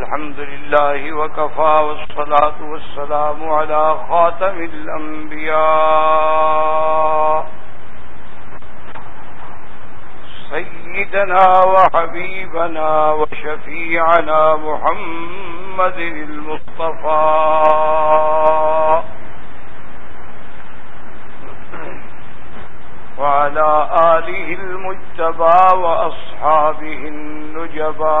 الحمد لله وكفى والصلاة والسلام على خاتم الأنبياء. سيدنا وحبيبنا وشفيعنا محمد المصطفى. وعلى آله المجتبى وأصحابه النجبى.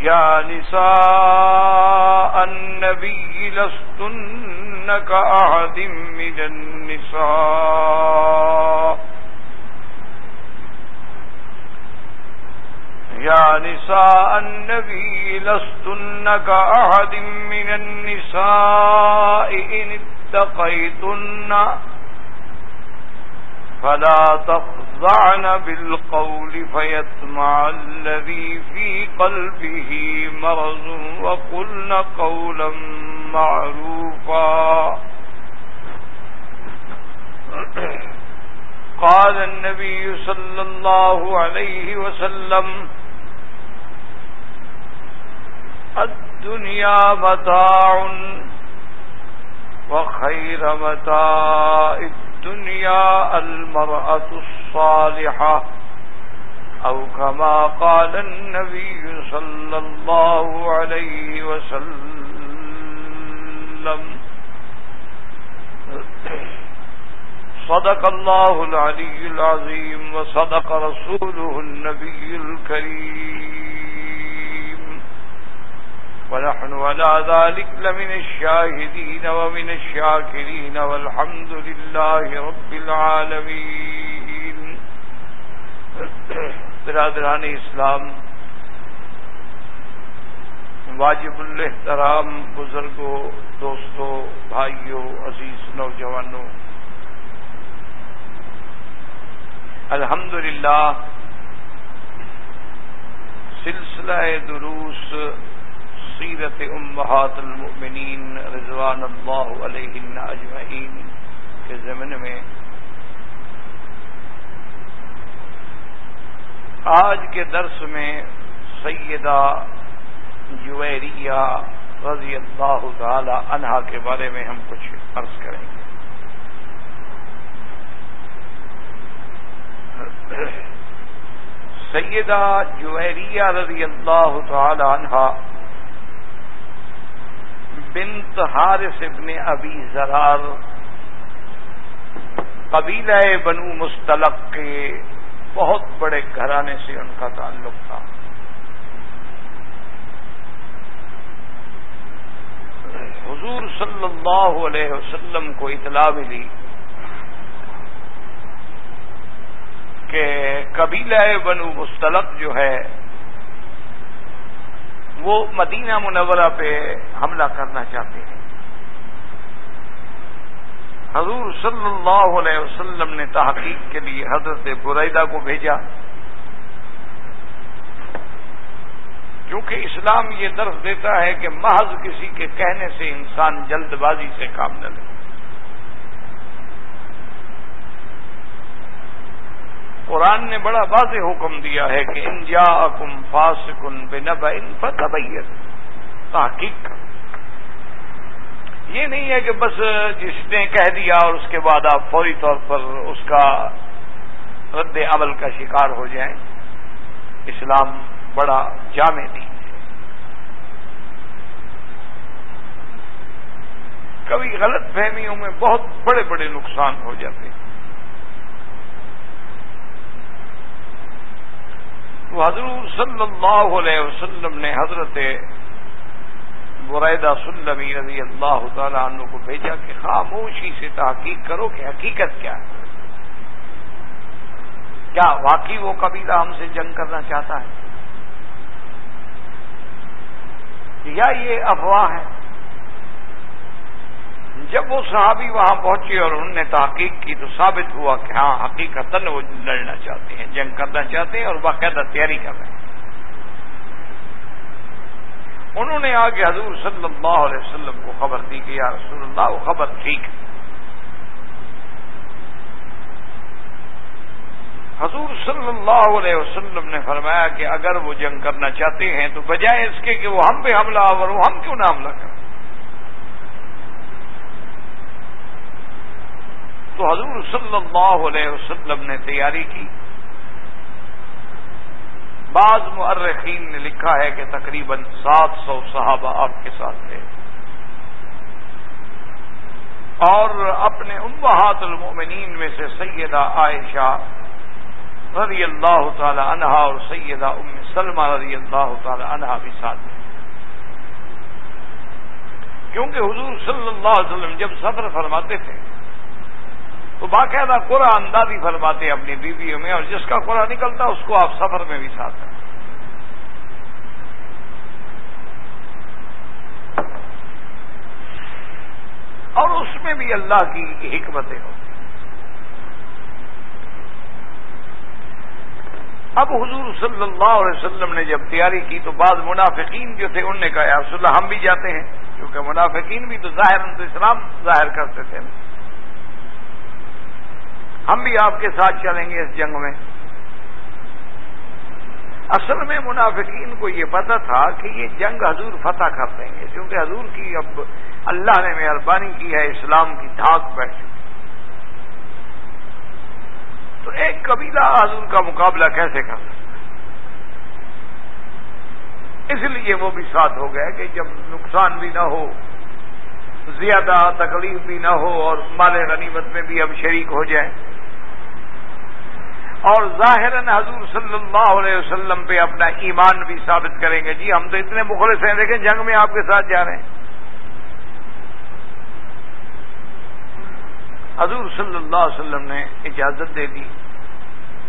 يا نساء النبي لستن كأحد من النساء. يا نساء النبي لستن كأحد من النساء إن اتقيتن. فلا تخضعن بالقول فيتمع الذي في قلبه مرض وقلن قولا معروفا. قال النبي صلى الله عليه وسلم، الدنيا متاع وخير متاع الدنيا المرأة الصالحة أو كما قال النبي صلى الله عليه وسلم. صدق الله العلي العظيم وصدق رسوله النبي الكريم. ونحن على ذلك لمن الشاهدين ومن الشاكرين والحمد لله رب العالمين. برادران اسلام، واجب الحترام بزرگوں، دوستوں، بھائیوں، عزیز نوجوانوں الحمد للہ سلسلہ دروس سیرت امہات المؤمنین رضوان اللہ علیہ اجمعین کے ضمن میں آج کے درس میں سیدہ جویریہ رضی اللہ تعالی عنہا کے بارے میں ہم کچھ عرض کریں گے۔ سیدہ جویریہ رضی اللہ تعالی عنہا بنت حارث ابن ابی زرار، قبیلہ بنو مستلق کے بہت بڑے گھرانے سے ان کا تعلق تھا۔ حضور صلی اللہ علیہ وسلم کو اطلاع ملی کہ قبیلہ بنو مستلق جو ہے وہ مدینہ منورہ پہ حملہ کرنا چاہتے ہیں۔ حضور صلی اللہ علیہ وسلم نے تحقیق کے لیے حضرت برعیدہ کو بھیجا۔ کیونکہ اسلام یہ درس دیتا ہے کہ محض کسی کے کہنے سے انسان جلد بازی سے کام نہ لے۔ قرآن نے بڑا واضح حکم دیا ہے کہ انجا کم فاس کن بے نب ان تحقیق۔ یہ نہیں ہے کہ بس جس نے کہہ دیا اور اس کے بعد آپ فوری طور پر اس کا رد عمل کا شکار ہو جائیں۔ اسلام بڑا جامع دین ہے۔ کبھی غلط فہمیوں میں بہت بڑے بڑے نقصان ہو جاتے ہیں۔ تو حضرت صلی اللہ علیہ وسلم نے حضرت برعیدہ سلمی رضی اللہ تعالیٰ عنہ کو بھیجا کہ خاموشی سے تحقیق کرو کہ حقیقت کیا ہے۔ کیا واقعی وہ قبیلہ ہم سے جنگ کرنا چاہتا ہے؟ یا یہ افواہ ہے جب وہ صحابی وہاں پہنچے اور انہوں نے تحقیق کی تو ثابت ہوا کہ ہاں حقیقت وہ لڑنا چاہتے ہیں، جنگ کرنا چاہتے ہیں اور باقاعدہ تیاری کر رہے ہیں۔ انہوں نے آگے حضور صلی اللہ علیہ وسلم کو خبر دی کہ یا رسول اللہ، وہ خبر ٹھیک ہے۔ حضور صلی اللہ علیہ وسلم نے فرمایا کہ اگر وہ جنگ کرنا چاہتے ہیں تو بجائے اس کے کہ وہ ہم پہ حملہ آور ہو ہم کیوں نہ حملہ کریں؟ تو حضور صلی اللہ علیہ وسلم نے تیاری کی۔ بعض مرخین نے لکھا ہے کہ تقریباً سات سو صحابہ آپ کے ساتھ تھے۔ اور اپنے امہات المؤمنین میں سے سیدہ عائشہ رضی اللہ تعالی عنہا اور سیدہ ام سلمہ رضی اللہ تعالی عنہا بھی ساتھ ہیں کیونکہ حضور صلی اللہ علیہ وسلم جب سفر فرماتے تھے تو باقاعدہ قرآن اندازی فرماتے اپنی بیویوں میں اور جس کا قرآن نکلتا اس کو آپ سفر میں بھی ساتھ ہیں اور اس میں بھی اللہ کی حکمتیں ہوتی اب حضور صلی اللہ علیہ وسلم نے جب تیاری کی تو بعض منافقین جو تھے انہوں نے کہا رسول اللہ، ہم بھی جاتے ہیں۔ کیونکہ منافقین بھی تو ظاہر اسلام ظاہر کرتے تھے۔ ہم بھی آپ کے ساتھ چلیں گے اس جنگ میں۔ اصل میں منافقین کو یہ پتا تھا کہ یہ جنگ حضور فتح کر دیں گے کیونکہ حضور کی اب اللہ نے مہربانی کی ہے، اسلام کی دھاک بیٹھ چکی۔ تو ایک قبیلہ حضور کا مقابلہ کیسے کر سکتا اس لیے وہ بھی ساتھ ہو گئے کہ جب نقصان بھی نہ ہو، زیادہ تکلیف بھی نہ ہو اور مال غنیمت میں بھی ہم شریک ہو جائیں۔ اور ظاہر حضور صلی اللہ علیہ وسلم پہ اپنا ایمان بھی ثابت کریں گے۔ جی ہم تو اتنے مخلص ہیں دیکھیں جنگ میں آپ کے ساتھ جا رہے ہیں۔ حضور صلی اللہ علیہ وسلم نے اجازت دے دی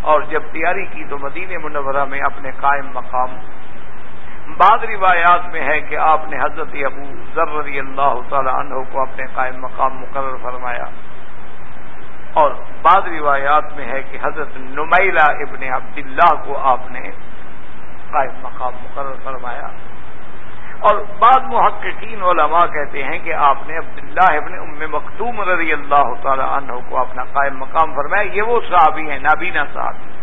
اور جب تیاری کی تو مدینہ منورہ میں اپنے قائم مقام۔ بعض روایات میں ہے کہ آپ نے حضرت ابو ذر رضی اللہ تعالی عنہ کو اپنے قائم مقام مقرر فرمایا۔ اور بعض روایات میں ہے کہ حضرت نمیلا ابن عبداللہ کو آپ نے قائم مقام مقرر فرمایا۔ اور بعض محققین علماء کہتے ہیں کہ آپ نے عبداللہ ابن ام مختوم رضی اللہ تعالی عنہ کو اپنا قائم مقام فرمایا۔ یہ وہ صحابی ہیں، نابینا صحابی۔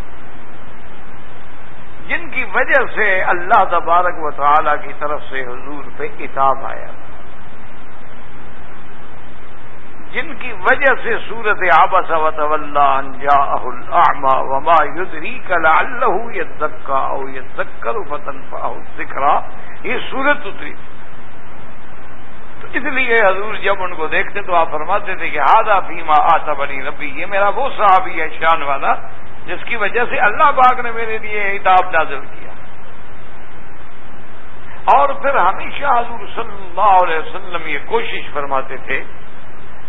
جن کی وجہ سے اللہ تبارک و تعالی کی طرف سے حضور پہ کتاب آیا۔ جن کی وجہ سے سورت آبس وط وما یدری کل اللہ یہ او یہ دکر فتن ذکرا یہ سورت اتری. تو اس لیے حضور جب ان کو دیکھتے تو آپ فرماتے تھے کہ ہاضا فیما آتا بنی ربی. یہ میرا وہ صحابی ہے شان والا جس کی وجہ سے اللہ پاک نے میرے لیے اتاب نازل کیا. اور پھر ہمیشہ حضور صلی اللہ علیہ وسلم یہ کوشش فرماتے تھے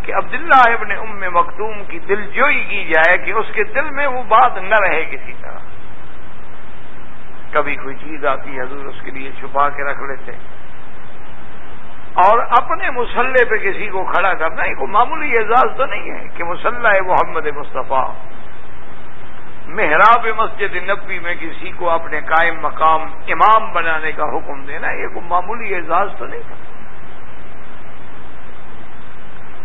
کہ عبداللہ ابن ام مختوم کی دل جوئی کی جائے کہ اس کے دل میں وہ بات نہ رہے کسی طرح۔ کبھی کوئی چیز آتی حضور اس کے لیے چھپا کے رکھ لیتے۔ اور اپنے مسلح پہ کسی کو کھڑا کرنا، یہ کوئی معمولی اعزاز تو نہیں ہے کہ مسلح محمد مصطفیٰ محراب مسجد نبی میں کسی کو اپنے قائم مقام امام بنانے کا حکم دینا، یہ کوئی معمولی اعزاز تو نہیں تھا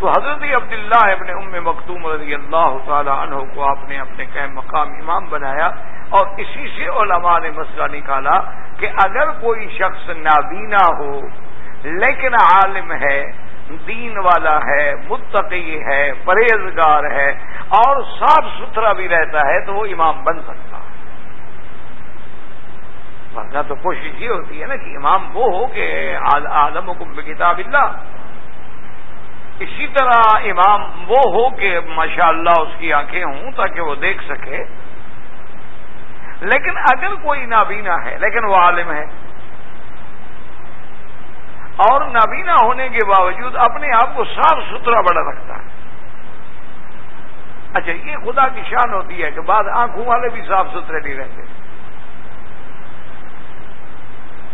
تو حضرت عبداللہ ابن ام مختوم رضی اللہ تعالی عنہ کو آپ نے اپنے قائم مقام امام بنایا اور اسی سے علماء نے مسئلہ نکالا کہ اگر کوئی شخص نابینا ہو، لیکن عالم ہے، دین والا ہے، متقی ہے، پرہیزگار ہے اور صاف ستھرا بھی رہتا ہے تو وہ امام بن سکتا ہے۔ ورنہ تو کوشش یہ ہوتی ہے نا کہ امام وہ ہو کہ عالم حکم کتاب اللہ۔ اسی طرح امام وہ ہو کہ ماشاء اللہ اس کی آنکھیں ہوں تاکہ وہ دیکھ سکے۔ لیکن اگر کوئی نابینا ہے، لیکن وہ عالم ہے۔ اور نابینا ہونے کے باوجود اپنے آپ کو صاف ستھرا بڑا رکھتا ہے۔ اچھا یہ خدا کی شان ہوتی ہے کہ بعد آنکھوں والے بھی صاف ستھرے نہیں رہتے۔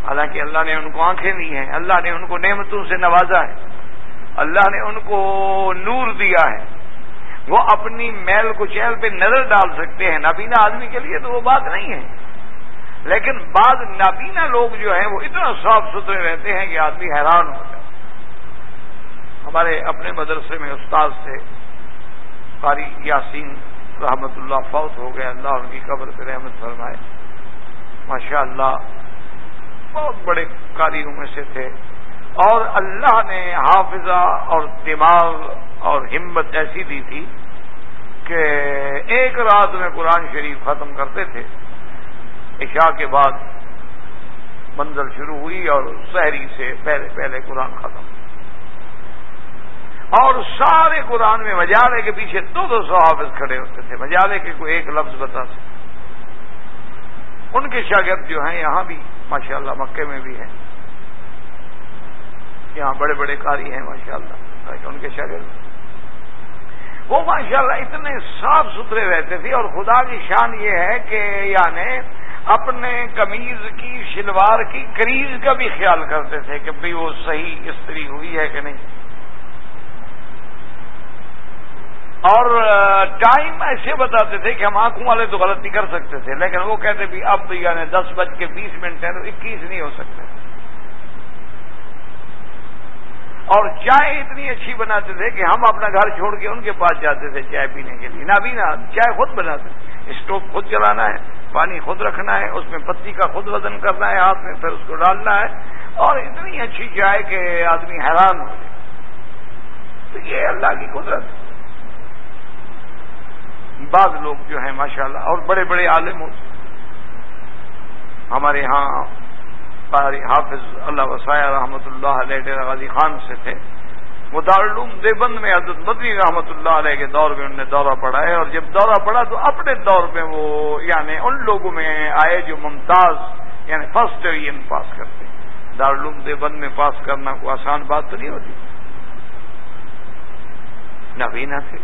حالانکہ اللہ نے ان کو آنکھیں دی ہیں، اللہ نے ان کو نعمتوں سے نوازا ہے۔ اللہ نے ان کو نور دیا ہے۔ وہ اپنی میل کو چہل پہ نظر ڈال سکتے ہیں۔ نابینا آدمی کے لیے تو وہ بات نہیں ہے۔ لیکن بعض نابینا لوگ جو ہیں وہ اتنا صاف ستھرے رہتے ہیں کہ آدمی حیران ہو جائے ہمارے اپنے مدرسے میں استاد سے قاری یاسین رحمت اللہ فوت ہو گئے۔ اللہ ان کی قبر پہ رحمت فرمائے۔ ماشاء اللہ بہت بڑے کاریوں میں سے تھے۔ اور اللہ نے حافظہ اور دماغ اور ہمت ایسی دی تھی کہ ایک رات میں قرآن شریف ختم کرتے تھے۔ عشاء کے بعد منزل شروع ہوئی اور شہری سے پہلے پہلے قرآن ختم۔ اور سارے قرآن میں مجالے کے پیچھے دو دو سو حافظ کھڑے ہوتے تھے۔ مجالے کے کوئی ایک لفظ بتا سکتے ان کے شاگرد جو ہیں، یہاں بھی ماشاءاللہ مکے میں بھی ہیں۔ یہاں بڑے بڑے کاری ہیں، ماشاءاللہ ان کے شاگرد وہ ماشاءاللہ اتنے صاف ستھرے رہتے تھے اور خدا کی شان یہ ہے کہ یعنی اپنے قمیض کی، شلوار کی کریز کا بھی خیال کرتے تھے کہ بھئی وہ صحیح استری ہوئی ہے کہ نہیں۔ اور ٹائم ایسے بتاتے تھے کہ ہم آنکھوں والے تو غلطی کر سکتے تھے، لیکن وہ کہتے بھی اب یعنی دس بج کے بیس منٹ ہے تو اکیس نہیں ہو سکتے۔ اور چائے اتنی اچھی بناتے تھے کہ ہم اپنا گھر چھوڑ کے ان کے پاس جاتے تھے چائے پینے کے لیے۔ نہ بھی نہ چائے خود بناتے اسٹوو خود جلانا ہے، پانی خود رکھنا ہے، اس میں پتی کا خود وزن کرنا ہے، ہاتھ میں پھر اس کو ڈالنا ہے۔ اور اتنی اچھی چائے کہ آدمی حیران ہو جائے۔ تو یہ اللہ کی قدرت۔ ہے بعض لوگ جو ہیں، ماشاءاللہ، اور بڑے بڑے عالم ہوتے ہمارے ہاں حافظ اللہ وسایہ رحمۃ اللہ علیہ ڈیرا غازی خان سے تھے۔ وہ دارالعلوم دیوبند میں حضرت مدنی رحمۃ اللہ علیہ کے دور میں انہوں نے دورہ پڑا ہے اور جب دورہ پڑا تو اپنے دور میں وہ یعنی ان لوگوں میں آئے جو ممتاز یعنی فرسٹ ڈویژن پاس کرتے دارالعلوم دیوبند میں پاس کرنا کوئی آسان بات تو نہیں ہوتی۔ نبینا تھے۔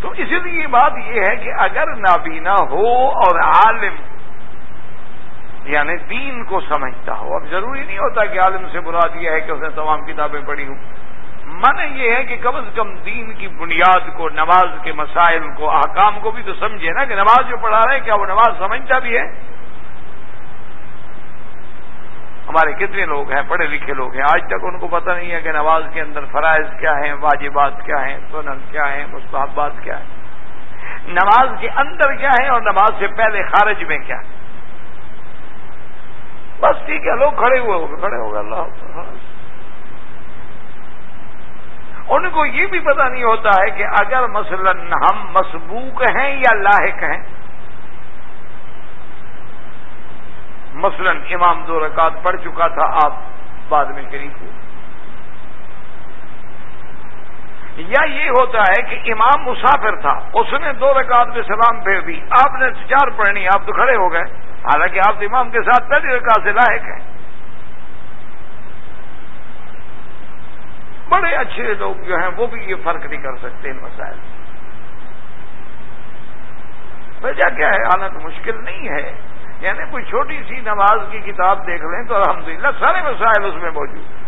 تو اسی لیے بات یہ ہے کہ اگر نابینا ہو اور عالم یعنی دین کو سمجھتا ہو۔ اب ضروری نہیں ہوتا کہ عالم سے مراد یہ ہے کہ اس نے تمام کتابیں پڑھی ہوں۔ من یہ ہے کہ کم از کم دین کی بنیاد کو، نماز کے مسائل کو، احکام کو بھی تو سمجھے نا کہ نماز جو پڑھا رہے ہیں کیا وہ نماز سمجھتا بھی ہے؟ ہمارے کتنے لوگ ہیں، پڑھے لکھے لوگ ہیں۔ آج تک ان کو پتہ نہیں ہے کہ نماز کے اندر فرائض کیا ہیں، واجبات کیا ہیں، سنن کیا ہیں، مستحبات کیا ہیں۔ نماز کے اندر کیا ہے اور نماز سے پہلے خارج میں کیا ہے بس ٹھیک ہے، لوگ کھڑے ہوئے ہوگے کھڑے ہو گئے، اللہ ہاں۔ ان کو یہ بھی پتہ نہیں ہوتا ہے کہ اگر مثلا ہم مسبوق ہیں یا لاحق ہیں۔ مثلا امام دو رکعت پڑھ چکا تھا آپ بعد میں شریف ہو یا یہ ہوتا ہے کہ امام مسافر تھا، اس نے دو رکعت میں سلام پھیر دی، آپ نے چار پڑھنی، آپ تو کھڑے ہو گئے۔ حالانکہ آپ امام کے ساتھ پہلی رکعت سے لاحق ہیں۔ بڑے اچھے لوگ جو ہیں وہ بھی یہ فرق نہیں کر سکتے ان مسائل وجہ کیا ہے؟ حالت مشکل نہیں ہے۔ یعنی کوئی چھوٹی سی نماز کی کتاب دیکھ لیں تو الحمدللہ سارے مسائل اس میں موجود ہیں۔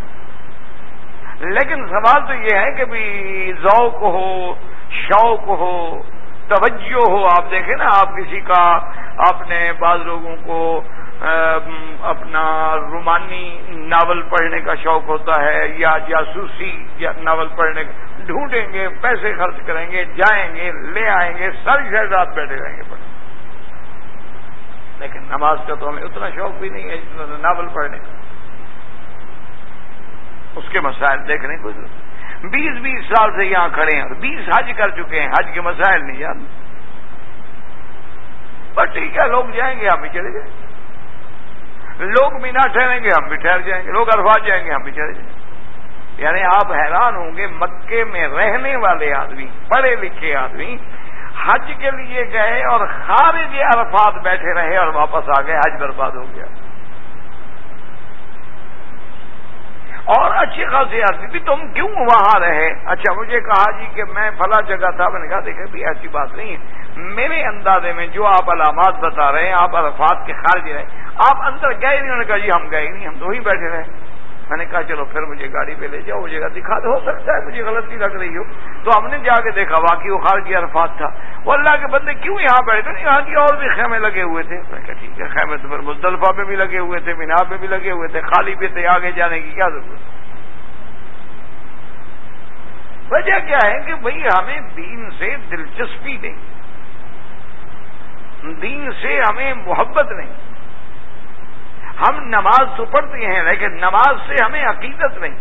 لیکن سوال تو یہ ہے کہ بھی ذوق ہو، شوق ہو توجہ ہو، آپ دیکھیں نا، آپ کسی کا اپنے بعض لوگوں کو اپنا رومانی ناول پڑھنے کا شوق ہوتا ہے یا جاسوسی ناول پڑھنے کا، ڈھونڈیں گے، پیسے خرچ کریں گے، جائیں گے، لے آئیں گے سر شہر رات بیٹھے رہیں گے پڑھیں لیکن نماز کا تو ہمیں اتنا شوق بھی نہیں ہے جتنا ناول پڑھنے کا۔ اس کے مسائل دیکھنے کو ضرورت بیس بیس سال سے یہاں کھڑے ہیں اور بیس حج کر چکے ہیں، حج کے مسائل نہیں جانتے بس ٹھیک ہے، لوگ جائیں گے، ہم بھی چلے جائیں۔ لوگ بھی نہ ٹھہریں گے، ہم بھی ٹھہر جائیں گے۔ لوگ ارفات جائیں گے، ہم بھی چلے جائیں۔ گے یعنی آپ حیران ہوں گے، مکے میں رہنے والے آدمی، پڑھے لکھے آدمی حج کے لیے گئے اور خارج عرفات بیٹھے رہے اور واپس آ گئے، حج برباد ہو گیا۔ اور اچھی خاصی آتی تھی، تم کیوں وہاں رہے؟ اچھا مجھے کہا جی کہ میں فلاں جگہ تھا، میں نے کہا دیکھے بھی ایسی بات نہیں ہے۔ میرے اندازے میں جو آپ علامات بتا رہے ہیں، آپ عرفات کے خارج رہے۔ آپ اندر گئے نہیں، انہوں نے کہا جی ہم گئے نہیں، ہم تو ہی بیٹھے رہے۔ میں نے کہا، چلو پھر مجھے گاڑی پہ لے جاؤ وہ جگہ دکھا دو، ہو سکتا ہے، مجھے غلطی لگ رہی ہو۔ تو ہم نے جا کے دیکھا، واقعی وہ خارجی عرفات تھا۔ وہ اللہ کے بندے کیوں یہاں بیٹھے یہاں کی اور بھی خیمے لگے ہوئے تھے۔ میں کہا، ٹھیک ہے، خیمے تو پھر مزدلفہ میں بھی لگے ہوئے تھے، مینار میں بھی لگے ہوئے تھے۔ خالی بھی تھے، آگے جانے کی کیا ضرورت وجہ کیا ہے کہ بھئی ہمیں دین سے دلچسپی نہیں، دین سے ہمیں محبت نہیں۔ ہم نماز تو پڑھتے ہیں، لیکن نماز سے ہمیں عقیدت نہیں۔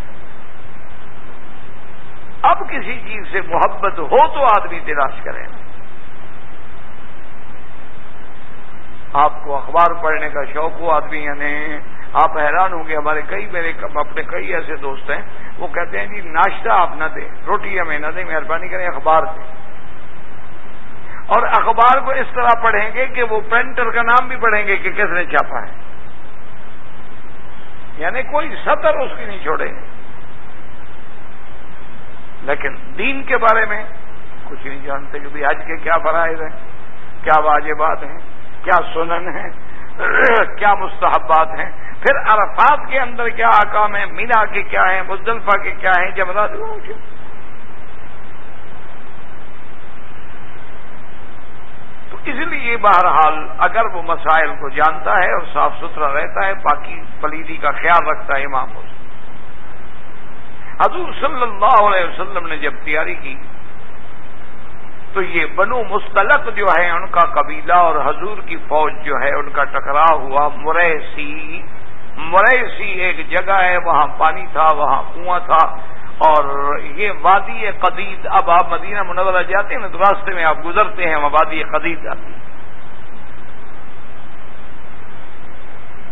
اب کسی چیز سے محبت ہو تو آدمی تلاش کرے۔ آپ کو اخبار پڑھنے کا شوق ہو، آدمی یعنی آپ حیران ہوں گے، ہمارے کئی میرے اپنے کئی ایسے دوست ہیں، وہ کہتے ہیں جی ناشتہ آپ نہ دیں، روٹی ہمیں نہ دیں، مہربانی کریں اخبار دیں۔ اور اخبار کو اس طرح پڑھیں گے کہ وہ پرنٹر کا نام بھی پڑھیں گے کہ کس نے چھاپا ہے۔ یعنی کوئی سطر اس کی نہیں چھوڑیں گے لیکن دین کے بارے میں کچھ نہیں جانتے کہ آج کے کیا فرائض ہیں، کیا واجبات ہیں، کیا سنن ہیں، کیا مستحبات ہیں۔ پھر عرفات کے اندر کیا آکام ہے مینا کے کیا ہیں، مزدلفہ کے کیا ہیں جمرات تو اس لیے بہرحال اگر وہ مسائل کو جانتا ہے اور صاف ستھرا رہتا ہے، باقی پلیدی کا خیال رکھتا ہے امام حسین حضور صلی اللہ علیہ وسلم نے جب تیاری کی، تو یہ بنو مستلق جو ہے، ان کا قبیلہ اور حضور کی فوج جو ہے، ان کا ٹکراؤ ہوا۔ مریسی مریسی ایک جگہ ہے، وہاں پانی تھا، وہاں کنواں تھا۔ اور یہ وادی قدید اب آپ مدینہ منورہ جاتے ہیں نا تو راستے میں آپ گزرتے ہیں وہ وادی قدید آتی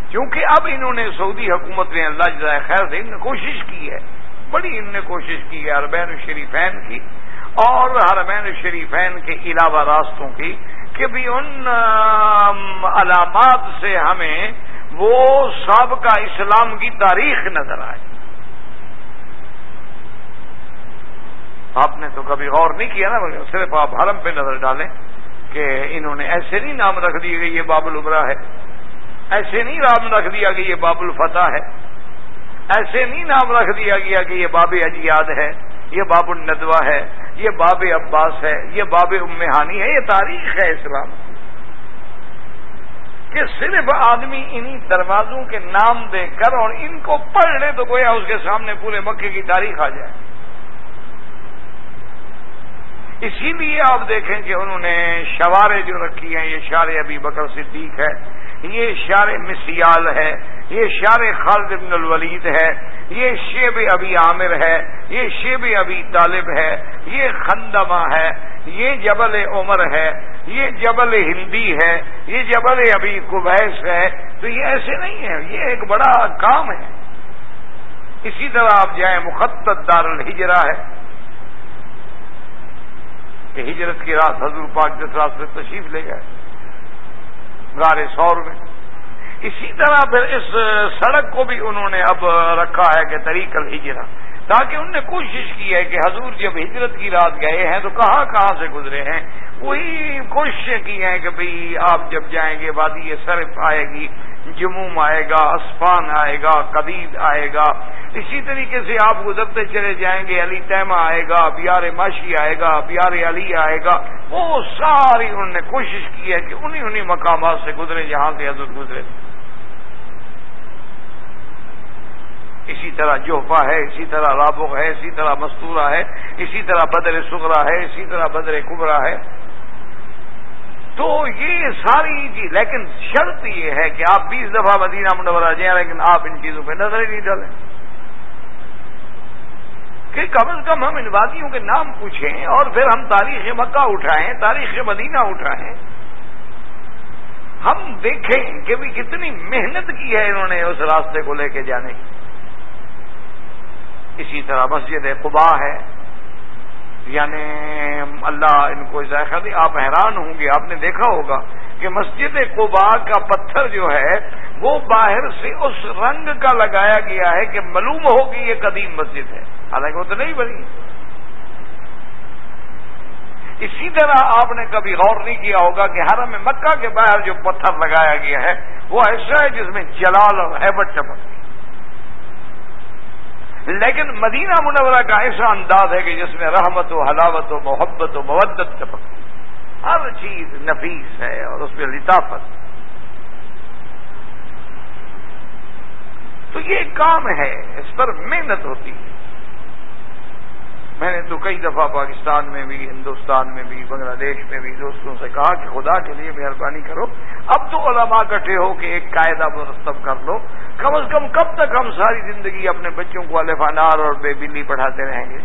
کیونکہ اب انہوں نے سعودی حکومت نے اللہ جزائے خیر سے نے کوشش کی ہے۔ بڑی انہوں نے کوشش کی ہے اربین شریفین کی اور حرمین شریفین کے علاوہ راستوں کی کہ بھی ان علامات سے ہمیں وہ سابقہ اسلام کی تاریخ نظر آئے۔ آپ نے تو کبھی غور نہیں کیا نا صرف آپ حرم پہ نظر ڈالیں کہ انہوں نے ایسے نہیں نام رکھ دیے کہ یہ باب البرا ہے، ایسے نہیں نام رکھ دیا کہ یہ باب الفتح ہے، ایسے نہیں نام رکھ دیا گیا کہ یہ باب اجیاد ہے، یہ باب الندوا ہے، یہ باب عباس ہے، یہ باب امہانی ہے، یہ تاریخ ہے اسلام۔ کہ صرف آدمی انہی دروازوں کے نام دے کر اور ان کو پڑھ لے تو گویا اس کے سامنے پورے مکے کی تاریخ آ جائے۔ اسی لیے آپ دیکھیں کہ انہوں نے شوارے جو رکھی ہیں، یہ شار ابھی بکر صدیق ہے، یہ شار مسیال ہے، یہ شار خالد ابن الولید ہے، یہ شیب ابی عامر ہے، یہ شیب ابی طالب ہے، یہ خندمہ ہے، یہ جبل عمر ہے، یہ جبل ہندی ہے، یہ جبل ابھی کبیس ہے، تو یہ ایسے نہیں ہے یہ ایک بڑا کام ہے۔ اسی طرح آپ جائیں، مخطط دار الحجرا ہے۔ کہ ہجرت کی رات حضور پاک جس رات سے تشریف لے گئے گارے سور میں۔ اسی طرح پھر اس سڑک کو بھی انہوں نے اب رکھا ہے کہ طریق الحجرا تاکہ انہوں نے کوشش کی ہے کہ حضور جب ہجرت کی رات گئے ہیں تو کہاں کہاں سے گزرے ہیں؟ وہی کوششیں کی ہیں کہ بھئی آپ جب جائیں گے، وادی صرف آئے گی۔ جموم آئے گا اسفان آئے گا قدید آئے گا۔ اسی طریقے سے آپ گزرتے چلے جائیں گے، علی تیمہ آئے گا، پیار ماشی آئے گا، پیار علی آئے گا۔ وہ ساری انہوں نے کوشش کی ہے کہ انہی انہی مقامات سے گزرے جہاں سے حضرت گزرے۔ اسی طرح جوہفا ہے، اسی طرح رابق ہے، اسی طرح مستورہ ہے، اسی طرح بدر سگرا ہے، اسی طرح بدر کبرا ہے۔ تو یہ ساری چیز، لیکن شرط یہ ہے کہ آپ بیس دفعہ مدینہ منورہ جائیں، لیکن آپ ان چیزوں پہ نظر ہی نہیں ڈالیں۔ کہ کم از کم ہم ان وادیوں کے نام پوچھیں اور پھر ہم تاریخ مکہ اٹھائیں، تاریخ مدینہ اٹھائیں۔ ہم دیکھیں کہ بھی کتنی محنت کی ہے انہوں نے اس راستے کو لے کے جانے کی۔ اسی طرح مسجد قبا ہے۔ یعنی اللہ ان کو ذائقہ دے، آپ حیران ہوں گے، آپ نے دیکھا ہوگا کہ مسجد قبا کا پتھر جو ہے، وہ باہر سے اس رنگ کا لگایا گیا ہے کہ معلوم ہوگی یہ قدیم مسجد ہے۔ حالانکہ وہ تو نہیں بنی۔ اسی طرح آپ نے کبھی غور نہیں کیا ہوگا کہ حرم مکہ کے باہر جو پتھر لگایا گیا ہے، وہ ایسا ہے جس میں جلال اور ہیبت چمکتی لیکن مدینہ منورہ کا ایسا انداز ہے کہ جس میں رحمت و حلاوت و محبت و مودت چپکتی ہر چیز نفیس ہے اور اس میں لطافت تو یہ کام ہے، اس پر محنت ہوتی ہے۔ میں نے تو کئی دفعہ پاکستان میں بھی، ہندوستان میں بھی، بنگلہ دیش میں بھی دوستوں سے کہا کہ خدا کے لیے مہربانی کرو۔ اب تو علماء کٹھے ہو کہ ایک قاعدہ مرتب کر لو۔ کم از کم کب تک ہم ساری زندگی اپنے بچوں کو الفانار اور بے بلی پڑھاتے رہیں گے؟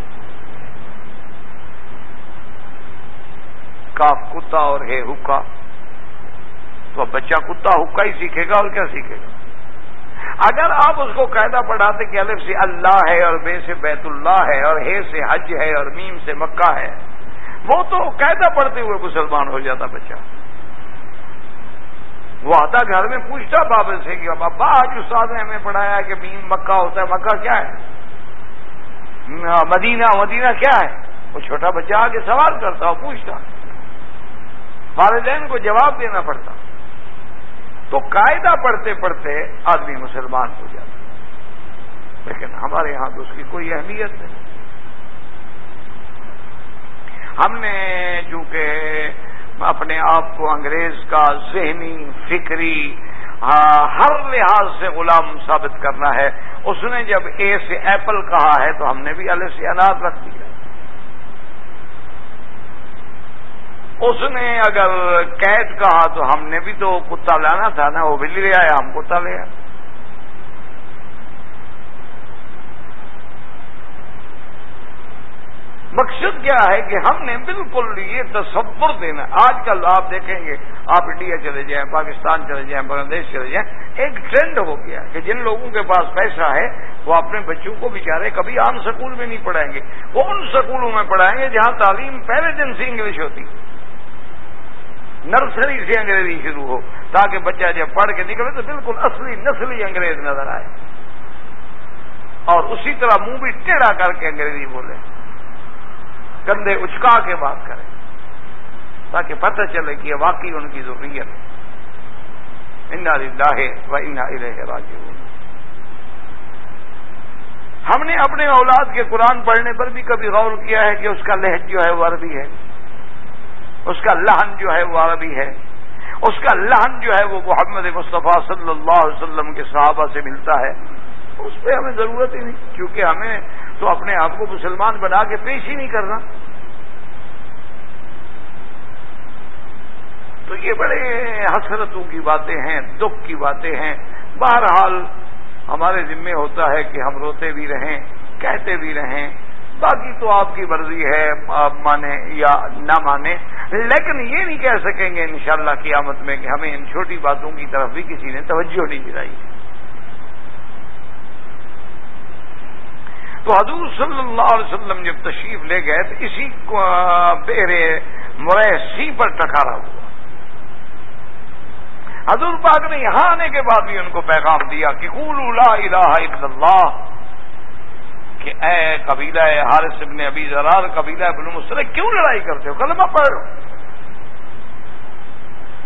کاف کتا اور ہے حکا تو اب بچہ کتا حکا ہی سیکھے گا اور کیا سیکھے گا؟ اگر آپ اس کو قاعدہ پڑھاتے کہ الف سے اللہ ہے اور بے سے بیت اللہ ہے اور ہے سے حج ہے اور میم سے مکہ ہے، وہ تو قاعدہ پڑھتے ہوئے مسلمان ہو جاتا بچہ۔ وہ آتا گھر میں پوچھتا بابے سے کہ ابا آج استاد نے ہمیں پڑھایا کہ میم مکہ ہوتا ہے، مکہ کیا ہے؟ مدینہ مدینہ کیا ہے؟ وہ چھوٹا بچہ آگے سوال کرتا اور پوچھتا۔ والدین کو جواب دینا پڑتا۔ تو قاعدہ پڑھتے پڑھتے آدمی مسلمان ہو جاتا لیکن ہمارے یہاں تو اس کی کوئی اہمیت نہیں۔ ہم نے چونکہ اپنے آپ کو انگریز کا ذہنی، فکری ہر لحاظ سے غلام ثابت کرنا ہے، اس نے جب اے سے ایپل کہا ہے تو ہم نے بھی الگ سے انار رکھ دیا۔ اس نے اگر قید کہا تو ہم نے بھی تو کتا لانا تھا نا، وہ بھی لے آیا، ہم کتا لے آیا مقصد کیا ہے کہ ہم نے بالکل یہ تصور دینا۔ آج کل آپ دیکھیں گے، آپ انڈیا چلے جائیں، پاکستان چلے جائیں، بنگلہ دیش چلے جائیں، ایک ٹرینڈ ہو گیا کہ جن لوگوں کے پاس پیسہ ہے، وہ اپنے بچوں کو بیچارے کبھی عام سکول میں نہیں پڑھائیں گے۔ وہ ان سکولوں میں پڑھائیں گے جہاں تعلیم پہلے دن سے انگلش ہوتی۔ نرسری سے انگریزی شروع ہو، تاکہ بچہ جب پڑھ کے نکلے تو بالکل اصلی نسلی انگریز نظر آئے۔ اور اسی طرح منہ بھی ٹیڑھا کر کے انگریزی بولے۔ کندھے اچکا کے بات کرے۔ تاکہ پتہ چلے کہ یہ واقعی ان کی ضروریت ہے۔ انہ و انا راجی ہم نے اپنے اولاد کے قرآن پڑھنے پر بھی کبھی غور کیا ہے کہ اس کا لہج جو ہے وہ عربی ہے۔ اس کا لہن جو ہے وہ عربی ہے۔ اس کا لہن جو ہے وہ محمد مصطفیٰ صلی اللہ علیہ وسلم کے صحابہ سے ملتا ہے۔ اس پہ ہمیں ضرورت ہی نہیں، کیونکہ ہمیں تو اپنے آپ کو مسلمان بنا کے پیش ہی نہیں کرنا۔ تو یہ بڑے حسرتوں کی باتیں ہیں، دکھ کی باتیں ہیں۔ بہرحال ہمارے ذمے ہوتا ہے کہ ہم روتے بھی رہیں، کہتے بھی رہیں۔ باقی تو آپ کی مرضی ہے، آپ مانیں یا نہ مانیں۔ لیکن یہ نہیں کہہ سکیں گے انشاءاللہ شاء قیامت میں کہ ہمیں ان چھوٹی باتوں کی طرف بھی کسی نے توجہ نہیں دلائی۔ تو حضور صلی اللہ علیہ وسلم جب تشریف لے گئے تو اسی بیرے مرسی پر ٹکارا ہوا۔ حضور پاک نے یہاں آنے کے بعد بھی ان کو پیغام دیا کہ لا الہ الا اللہ۔ کہ اے قبیلہ حارث ابن ابی زرار قبیلہ ابن مسلح کیوں لڑائی کرتے ہو؟ کلمہ پڑھ۔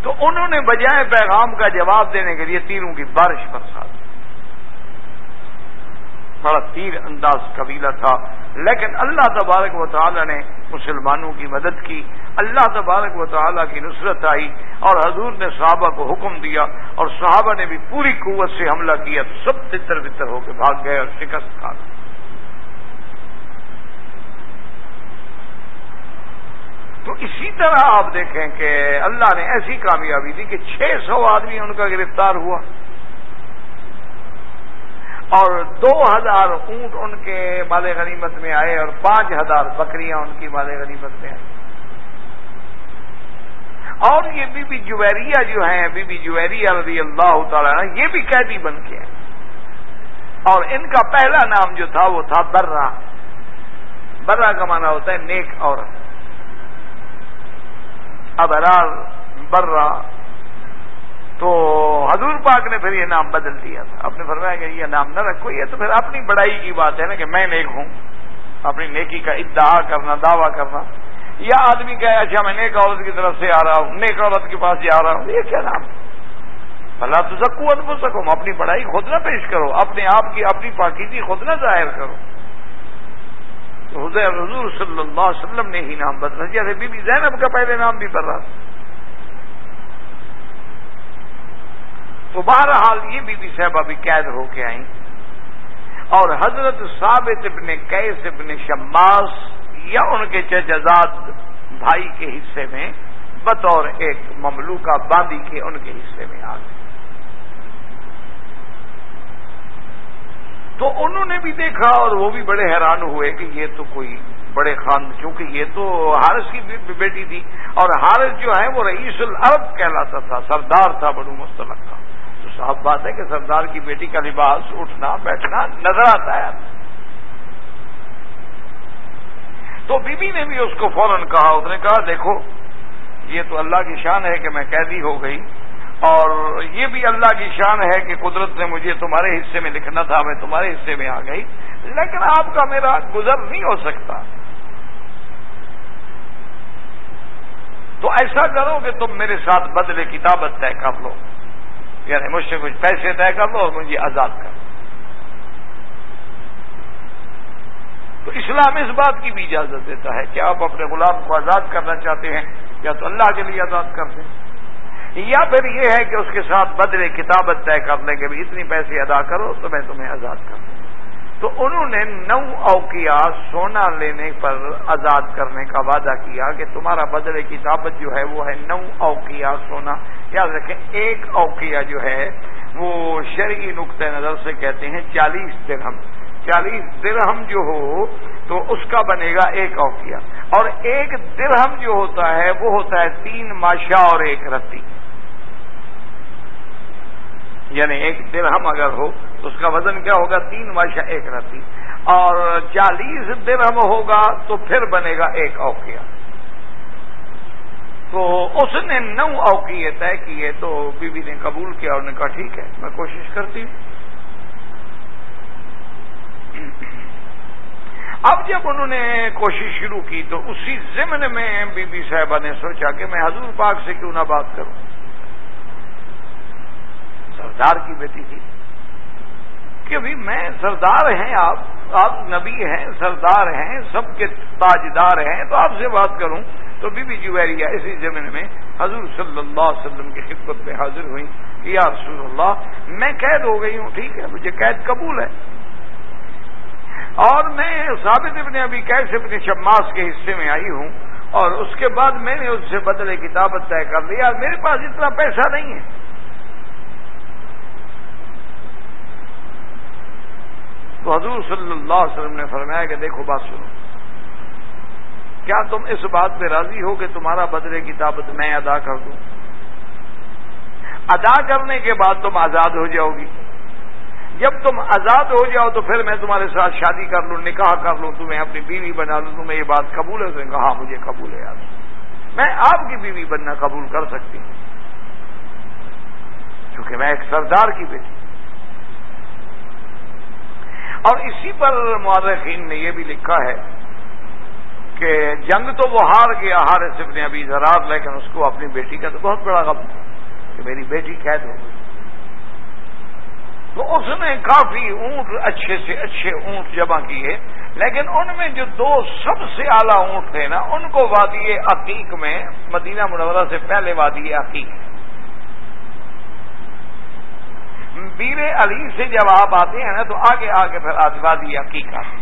تو انہوں نے بجائے پیغام کا جواب دینے کے لیے تیروں کی بارش برسات۔ بڑا تیر انداز قبیلہ تھا، لیکن اللہ تبارک و تعالی نے مسلمانوں کی مدد کی۔ اللہ تبارک و تعالی کی نصرت آئی اور حضور نے صحابہ کو حکم دیا اور صحابہ نے بھی پوری قوت سے حملہ کیا، سب تتر بتر ہو کے بھاگ گئے اور شکست کھا گئے تو اسی طرح آپ دیکھیں کہ اللہ نے ایسی کامیابی دی کہ چھ سو آدمی ان کا گرفتار ہوا اور دو ہزار اونٹ ان کے مال غنیمت میں آئے اور پانچ ہزار بکریاں ان کی مال غنیمت میں آئیں اور یہ بی بی جویریہ جو ہیں، بی بی جویریہ رضی اللہ تعالیٰ یہ بھی قیدی بن کے ہیں۔ اور ان کا پہلا نام جو تھا وہ تھا برا برا کا مانا ہوتا ہے نیک عورت۔ ابرار برا تو حضور پاک نے پھر یہ نام بدل دیا تھا۔ آپ نے فرمایا کہ یہ نام نہ رکھو، یہ تو پھر اپنی بڑائی کی بات ہے نا کہ میں نیک ہوں، اپنی نیکی کا ادعا کرنا، دعویٰ کرنا۔ یا آدمی کہ اچھا میں نیک عورت کی طرف سے آ رہا ہوں، نیک عورت کے پاس جا رہا ہوں، یہ کیا نام؟ بھلا تو سکو بول سکو اپنی بڑائی خود نہ پیش کرو، اپنے آپ کی، اپنی پاکیزی خود نہ ظاہر کرو۔ تو حضور صلی اللہ علیہ وسلم نے ہی نام بدلا جیسے بی بی زینب کا پہلے نام بھی بدلا۔ تو بہرحال یہ بی بی صاحبہ بھی قید ہو کے آئیں۔ اور حضرت ثابت ابن کیس ابن شماس یا ان کے چجزاد بھائی کے حصے میں، بطور ایک مملوکہ باندی کے ان کے حصے میں آ گئے۔ تو انہوں نے بھی دیکھا اور وہ بھی بڑے حیران ہوئے کہ یہ تو کوئی بڑے خان کیونکہ یہ تو حارث کی بیٹی تھی اور حارث جو ہے وہ رئیس العرب کہلاتا تھا، سردار تھا، بڑو مستلق کا تو صاف بات ہے کہ سردار کی بیٹی کا لباس اٹھنا، بیٹھنا نظر آتا ہے۔ تو بی بی نے بھی اس کو فوراً کہا، اس نے کہا، دیکھو، یہ تو اللہ کی شان ہے کہ میں قیدی ہو گئی۔ اور یہ بھی اللہ کی شان ہے کہ قدرت نے مجھے تمہارے حصے میں لکھنا تھا، میں تمہارے حصے میں آ گئی۔ لیکن آپ کا میرا گزر نہیں ہو سکتا۔ تو ایسا کرو کہ تم میرے ساتھ بدلے کتابت طے کر لو۔ یعنی مجھ سے کچھ پیسے طے کر لو اور مجھے آزاد کر۔ تو اسلام اس بات کی بھی اجازت دیتا ہے کہ آپ اپنے غلام کو آزاد کرنا چاہتے ہیں، یا تو اللہ کے لیے آزاد کر دیں۔ یا پھر یہ ہے کہ اس کے ساتھ بدلے کتابت طے کر لیں کہ اتنی پیسے ادا کرو تو میں تمہیں آزاد کر دوں۔ تو انہوں نے نو اوکیا سونا لینے پر آزاد کرنے کا وعدہ کیا کہ تمہارا بدلے کتابت جو ہے وہ ہے نو اوکیا سونا۔ یاد رکھیں، ایک اوکیا جو ہے وہ شرعی نقطۂ نظر سے کہتے ہیں چالیس درہم۔ چالیس درہم جو ہو تو اس کا بنے گا ایک اوکیا اور ایک درہم جو ہوتا ہے، وہ ہوتا ہے تین ماشا اور ایک رتی۔ یعنی ایک درہم اگر ہو تو اس کا وزن کیا ہوگا؟ تین ماشا ایک رتی اور چالیس درہم ہوگا تو پھر بنے گا ایک اوکیا تو اس نے نو اوکیے طے کیے تو بی بی نے قبول کیا اور نے کہا ٹھیک ہے، میں کوشش کرتی ہوں۔ اب جب انہوں نے کوشش شروع کی تو اسی ضمن میں بی بی صاحبہ نے سوچا کہ میں حضور پاک سے کیوں نہ بات کروں۔ سردار کی بیٹی تھی کہ ابھی میں سردار ہیں، آپ آپ نبی ہیں، سردار ہیں، سب کے تاجدار ہیں، تو آپ سے بات کروں۔ تو بی بی جویریہ اسی زمین میں حضور صلی اللہ علیہ وسلم کی خدمت میں حاضر ہوئی کہ یا رسول اللہ، میں قید ہو گئی ہوں، ٹھیک ہے، مجھے قید قبول ہے۔ اور میں ثابت ابن ابھی کیسے اپنے شماس کے حصے میں آئی ہوں۔ اور اس کے بعد میں نے اس سے بدلے کتابت طے کر لیا۔ میرے پاس اتنا پیسہ نہیں ہے۔ تو حضور صلی اللہ علیہ وسلم نے فرمایا کہ دیکھو بات سنو۔ کیا تم اس بات پہ راضی ہو کہ تمہارا بدلے کتابت میں ادا کر دوں؟ ادا کرنے کے بعد تم آزاد ہو جاؤ گی۔ جب تم آزاد ہو جاؤ تو پھر میں تمہارے ساتھ شادی کر لوں، نکاح کر لوں، تمہیں اپنی بیوی بنا لوں، تمہیں یہ بات قبول ہے؟ تو کہا ہاں، مجھے قبول ہے یار۔ میں آپ کی بیوی بننا قبول کر سکتی ہوں۔ کیونکہ میں ایک سردار کی بیٹی۔ اور اسی پر معرخین نے یہ بھی لکھا ہے کہ جنگ تو وہ ہار گیا ہار صرف نے ابھی زراعت لیکن اس کو اپنی بیٹی کا تو بہت بڑا غم کہ میری بیٹی قید ہو گئی۔ تو اس نے کافی اونٹ اچھے سے اچھے اونٹ جمع کیے، لیکن ان میں جو دو سب سے اعلیٰ اونٹ تھے نا، ان کو وادی عقیق میں، مدینہ منورہ سے پہلے وادی عقیق۔ بیر علی سے جب آپ آتے ہیں نا، تو آگے آگے پھر وادی عقیق آتے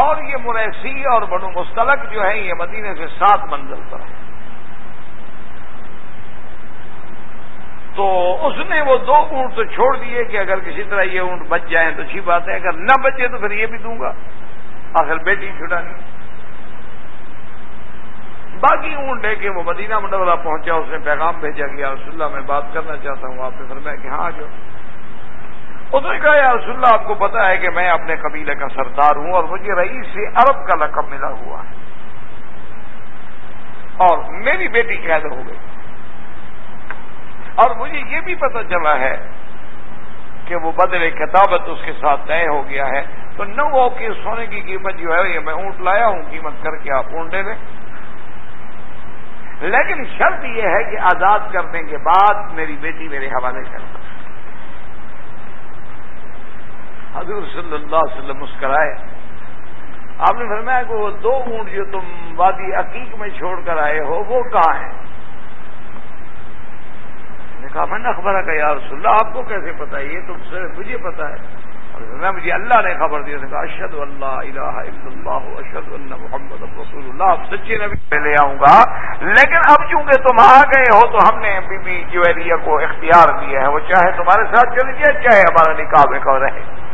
اور یہ مریسی اور بنو مستلق جو ہے یہ مدینے سے سات منزل پر ہے تو اس نے وہ دو اونٹ تو چھوڑ دیے کہ اگر کسی طرح یہ اونٹ بچ جائیں تو اچھی بات ہے، اگر نہ بچے تو پھر یہ بھی دوں گا۔ آخر بیٹی چھٹانی۔ باقی اونٹ لے کے وہ مدینہ منڈولہ پہنچا، اس نے پیغام بھیجا کہ رسول اللہ، میں بات کرنا چاہتا ہوں، آپ نے فرمایا کہ ہاں جو اس نے کہا، یا رسول اللہ، آپ کو پتا ہے کہ میں اپنے قبیلے کا سردار ہوں اور مجھے رئیس سے عرب کا لقب ملا ہوا ہے۔ اور میری بیٹی قید ہو گئی۔ اور مجھے یہ بھی پتہ چلا ہے کہ وہ بدل کتابت اس کے ساتھ طے ہو گیا ہے۔ تو نو وہ کہ سونے کی قیمت جو ہے، یہ میں اونٹ لایا ہوں، قیمت کر کے آپ اونٹ دے دیں۔ لیکن شرط یہ ہے کہ آزاد کرنے کے بعد میری بیٹی میرے حوالے کر حضور صلی اللہ علیہ وسلم مسکرائے۔ آپ نے فرمایا کہ وہ دو اونٹ جو تم وادی عقیق میں چھوڑ کر آئے ہو، وہ کہاں ہیں؟ نے کہا، میں نے خبر ہے کہ یا رسول اللہ، آپ کو کیسے پتا ہے؟ یہ تم سے مجھے پتا ہے۔ میں مجھے اللہ نے خبر دیا۔ کہا اشد اللہ الہ الا اللہ اشد اللہ محمد رسول اللہ سچے نبی میں لے آؤں گا۔ لیکن اب چونکہ تم آ گئے ہو تو ہم نے بی بی جویریہ کو اختیار دیا ہے۔ وہ چاہے تمہارے ساتھ چلی جائے، چاہے ہمارا نکاح میں رہے۔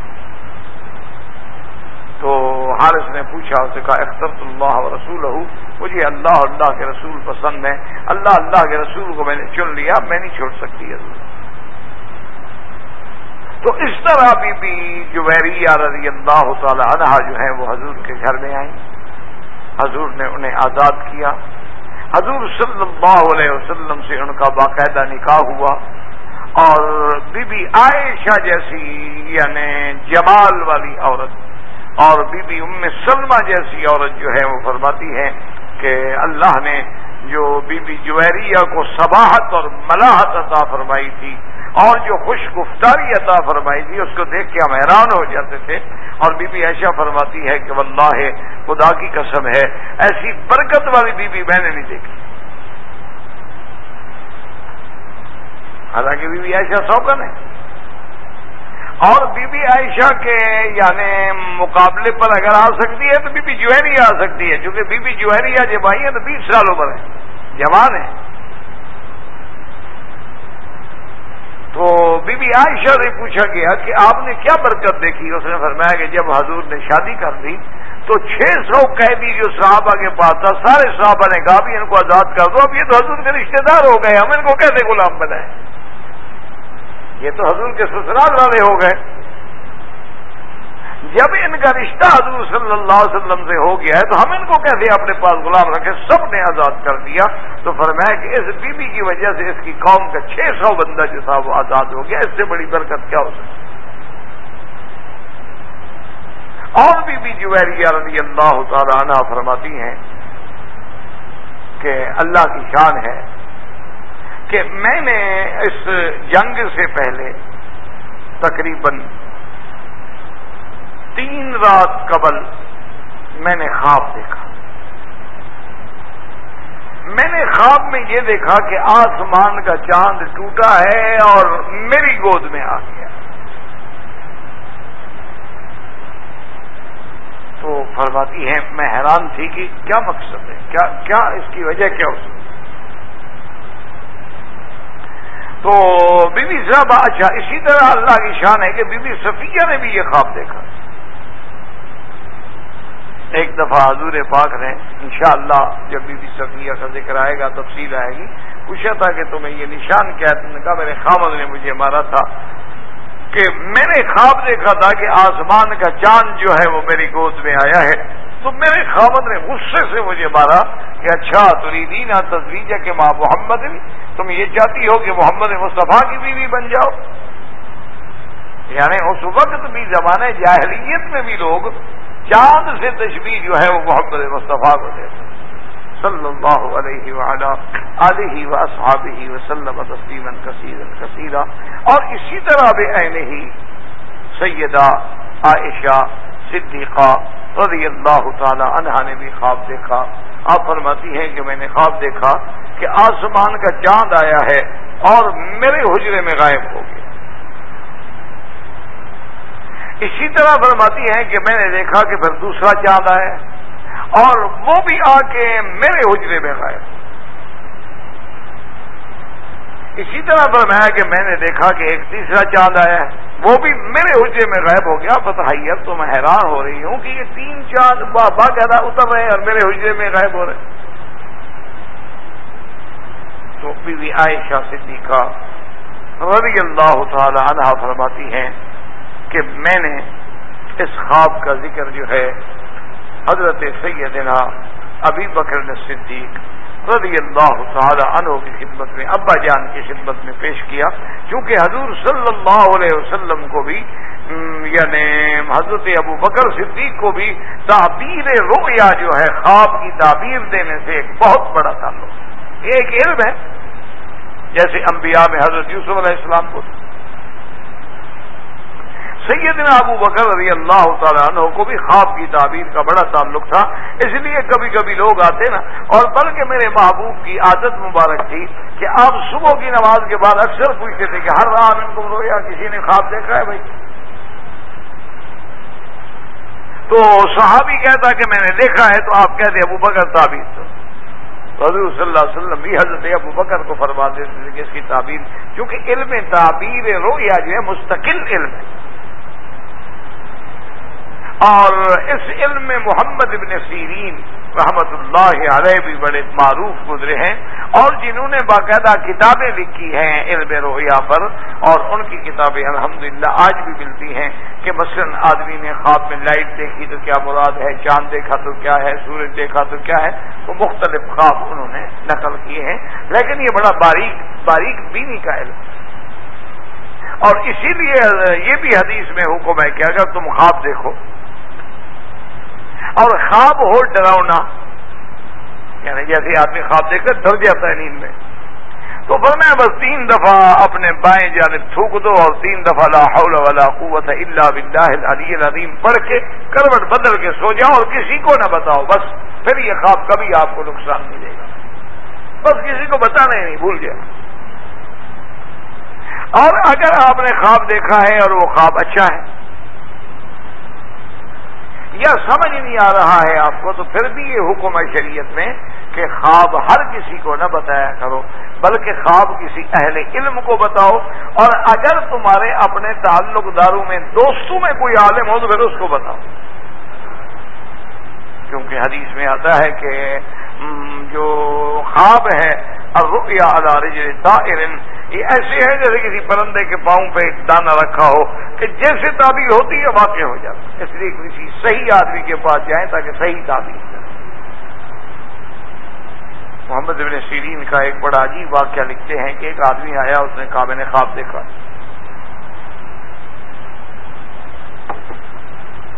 تو حارث نے پوچھا اسے کہا، اخترت اللہ رسول مجھے اللہ اللہ کے رسول پسند ہے اللہ اللہ کے رسول کو میں نے چن لیا میں نہیں چھوڑ سکتی۔ اللہ تو اس طرح بی بی جویریہ رضی اللہ تعالی عنہ جو ہے وہ حضور کے گھر میں آئی حضور نے انہیں آزاد کیا۔ حضور صلی اللہ علیہ وسلم سے ان کا باقاعدہ نکاح ہوا اور بی بی عائشہ جیسی یعنی جمال والی عورت اور بی بی ام سلمہ جیسی عورت جو ہے وہ فرماتی ہے کہ اللہ نے جو بی بی جویریہ کو سباہت اور ملاحت عطا فرمائی تھی اور جو خوش گفتاری عطا فرمائی تھی، اس کو دیکھ کے ہم حیران ہو جاتے تھے۔ اور بی بی ایشا فرماتی ہے کہ واللہ ہے خدا کی قسم ہے، ایسی برکت والی بی بی میں نے نہیں دیکھی۔ حالانکہ بی بی ایشا سوکن ہے۔ اور بی بی عائشہ کے یعنی مقابلے پر اگر آ سکتی ہے تو بی بی جوہری آ سکتی ہے۔ چونکہ بی بی جوہریہ جب آئی ہے تو بیس سال عمر ہے، جوان ہے۔ تو بی بی عائشہ سے پوچھا گیا کہ آپ نے کیا برکت دیکھی؟ اس نے فرمایا کہ جب حضور نے شادی کر دی تو چھ سو قیدی جو صحابہ کے پاس تھا، سارے صحابہ نے کہا بھی ان کو آزاد کر دو، اب یہ تو حضور کے رشتے دار ہو گئے، ہم ان کو کیسے غلام بنائیں؟ یہ تو حضور کے سسرال والے ہو گئے۔ جب ان کا رشتہ حضور صلی اللہ علیہ وسلم سے ہو گیا ہے تو ہم ان کو کیسے اپنے پاس غلام رکھے سب نے آزاد کر دیا۔ تو فرمایا کہ اس بی بی کی وجہ سے اس کی قوم کا چھ سو بندہ جو تھا وہ آزاد ہو گیا۔ اس سے بڑی برکت کیا ہو سکتی؟ اور بی بی جویریہ رضی اللہ تعالی عنہ فرماتی ہیں کہ اللہ کی شان ہے کہ میں نے اس جنگ سے پہلے تقریباً رات قبل میں نے خواب دیکھا۔ میں نے خواب میں یہ دیکھا کہ آسمان کا چاند ٹوٹا ہے اور میری گود میں آ گیا۔ تو فرماتی ہے میں حیران تھی کہ کیا مقصد ہے؟ کیا کیا اس کی وجہ کیا ہو سکتی تو بی بی صاحب اچھا اسی طرح اللہ کی شان ہے کہ بی بی صفیہ نے بھی یہ خواب دیکھا۔ ایک دفعہ حضور پاک نے انشاءاللہ جب بی بی صفیہ کا ذکر آئے گا، تفصیل آئے گی، پوچھا تھا کہ تمہیں یہ نشان کیا نے کہا، میرے خامد نے مجھے مارا تھا کہ میں نے خواب دیکھا تھا کہ آسمان کا چاند جو ہے وہ میری گود میں آیا ہے۔ تو میرے خامد نے غصے سے مجھے مارا کہ اچھا تریدین تصویر کے ماں محمد تم یہ چاہتی ہو کہ محمد مصطفیٰ کی بیوی بن جاؤ؟ یعنی اس وقت بھی زمانے جاہلیت میں بھی لوگ چاند سے تشبیح جو ہے وہ محمد مصطفیٰ کو دیتے صلی اللہ علیہ وعلا علیہ و اصحابہ وسلم تسلیما کثیرا کثیرا۔ اور اسی طرح بے عین ہی سیدہ عائشہ صدیقہ رضی اللہ تعالی عنہ نے بھی خواب دیکھا۔ آپ فرماتی ہیں کہ میں نے خواب دیکھا کہ آسمان کا چاند آیا ہے اور میرے حجرے میں غائب ہو گیا۔ اسی طرح فرماتی ہیں کہ میں نے دیکھا کہ پھر دوسرا چاند آیا اور وہ بھی آ کے میرے حجرے میں غائب۔ اسی طرح فرمایا کہ میں نے دیکھا کہ ایک تیسرا چاند آیا وہ بھی میرے حجرے میں غائب ہو گیا۔ بتائیے اب تو میں حیران ہو رہی ہوں کہ یہ تین چاند باقاعدہ اتر رہے ہیں اور میرے حجرے میں غائب ہو رہے ہیں۔ تو بی بی عائشہ صدیقہ رضی اللہ تعالی عنہ فرماتی ہیں کہ میں نے اس خواب کا ذکر جو ہے حضرت سیدنا ابی بکر صدیق رضی اللہ تعالی عنہ کی خدمت میں، ابا جان کی خدمت میں پیش کیا۔ کیونکہ حضور صلی اللہ علیہ وسلم کو بھی یعنی حضرت ابو بکر صدیق کو بھی تعبیر رویا جو ہے، خواب کی تعبیر دینے سے ایک بہت بڑا تعلق۔ ایک علم ہے، جیسے انبیاء میں حضرت یوسف علیہ السلام کو۔ سیدنا ابو بکر رضی اللہ تعالیٰ عنہ کو بھی خواب کی تعبیر کا بڑا تعلق تھا، اس لیے کبھی کبھی لوگ آتے نا، اور بلکہ میرے محبوب کی عادت مبارک تھی کہ آپ صبح کی نماز کے بعد اکثر پوچھتے تھے کہ ہر رات ان کو رویا کسی نے خواب دیکھا ہے بھائی؟ تو صحابی کہتا کہ میں نے دیکھا ہے تو آپ کہتے ابو بکر تعبیر تو۔ حضور صلی اللہ علیہ وسلم بھی حضرت ابو بکر کو فرما دیتے تھے کہ اس کی تعبیر کیونکہ علم تعبیر رویا جو ہے مستقل علم ہے۔ اور اس علم میں محمد ابن سیرین رحمت اللہ علیہ بھی بڑے معروف گزرے ہیں اور جنہوں نے باقاعدہ کتابیں لکھی ہیں علم رویا پر اور ان کی کتابیں الحمدللہ آج بھی ملتی ہیں کہ مثلا آدمی نے خواب میں لائٹ دیکھی تو کیا مراد ہے؟ چاند دیکھا تو کیا ہے؟ سورج دیکھا تو کیا ہے؟ وہ مختلف خواب انہوں نے نقل کیے ہیں، لیکن یہ بڑا باریک باریک بینی کا علم۔ اور اسی لیے یہ بھی حدیث میں حکم ہے کہ اگر تم خواب دیکھو اور خواب ہو ڈراؤنا یعنی جیسے آدمی خواب دیکھ کر ڈر جاتا ہے نیند میں۔ تو فرمایا، بس تین دفعہ اپنے بائیں جانب تھوک دو اور تین دفعہ لا حول ولا قوت الا باللہ العلی العظیم پڑھ کے کروٹ بدل کے سو جاؤ اور کسی کو نہ بتاؤ۔ بس پھر یہ خواب کبھی آپ کو نقصان ملے گا۔ بس کسی کو بتانا ہی نہیں، بھول گیا اور اگر آپ نے خواب دیکھا ہے اور وہ خواب اچھا ہے یا سمجھ نہیں آ رہا ہے آپ کو، تو پھر بھی یہ حکم ہے شریعت میں کہ خواب ہر کسی کو نہ بتایا کرو، بلکہ خواب کسی اہل علم کو بتاؤ۔ اور اگر تمہارے اپنے تعلق داروں میں دوستوں میں کوئی عالم ہو، تو پھر اس کو بتاؤ۔ کیونکہ حدیث میں آتا ہے کہ جو خواب ہے، الرؤیا رجل طائر. یہ ایسے ہے جیسے کسی پرندے کے پاؤں پہ ایک دانہ رکھا ہو کہ جیسے تعبیر ہوتی ہے، واقع ہو جاتا اس لیے کسی صحیح آدمی کے پاس جائیں تاکہ صحیح تعبیر کریں۔ محمد ابن سیرین کا ایک بڑا عجیب واقعہ لکھتے ہیں کہ ایک آدمی آیا، اس نے کہا میں نے خواب دیکھا۔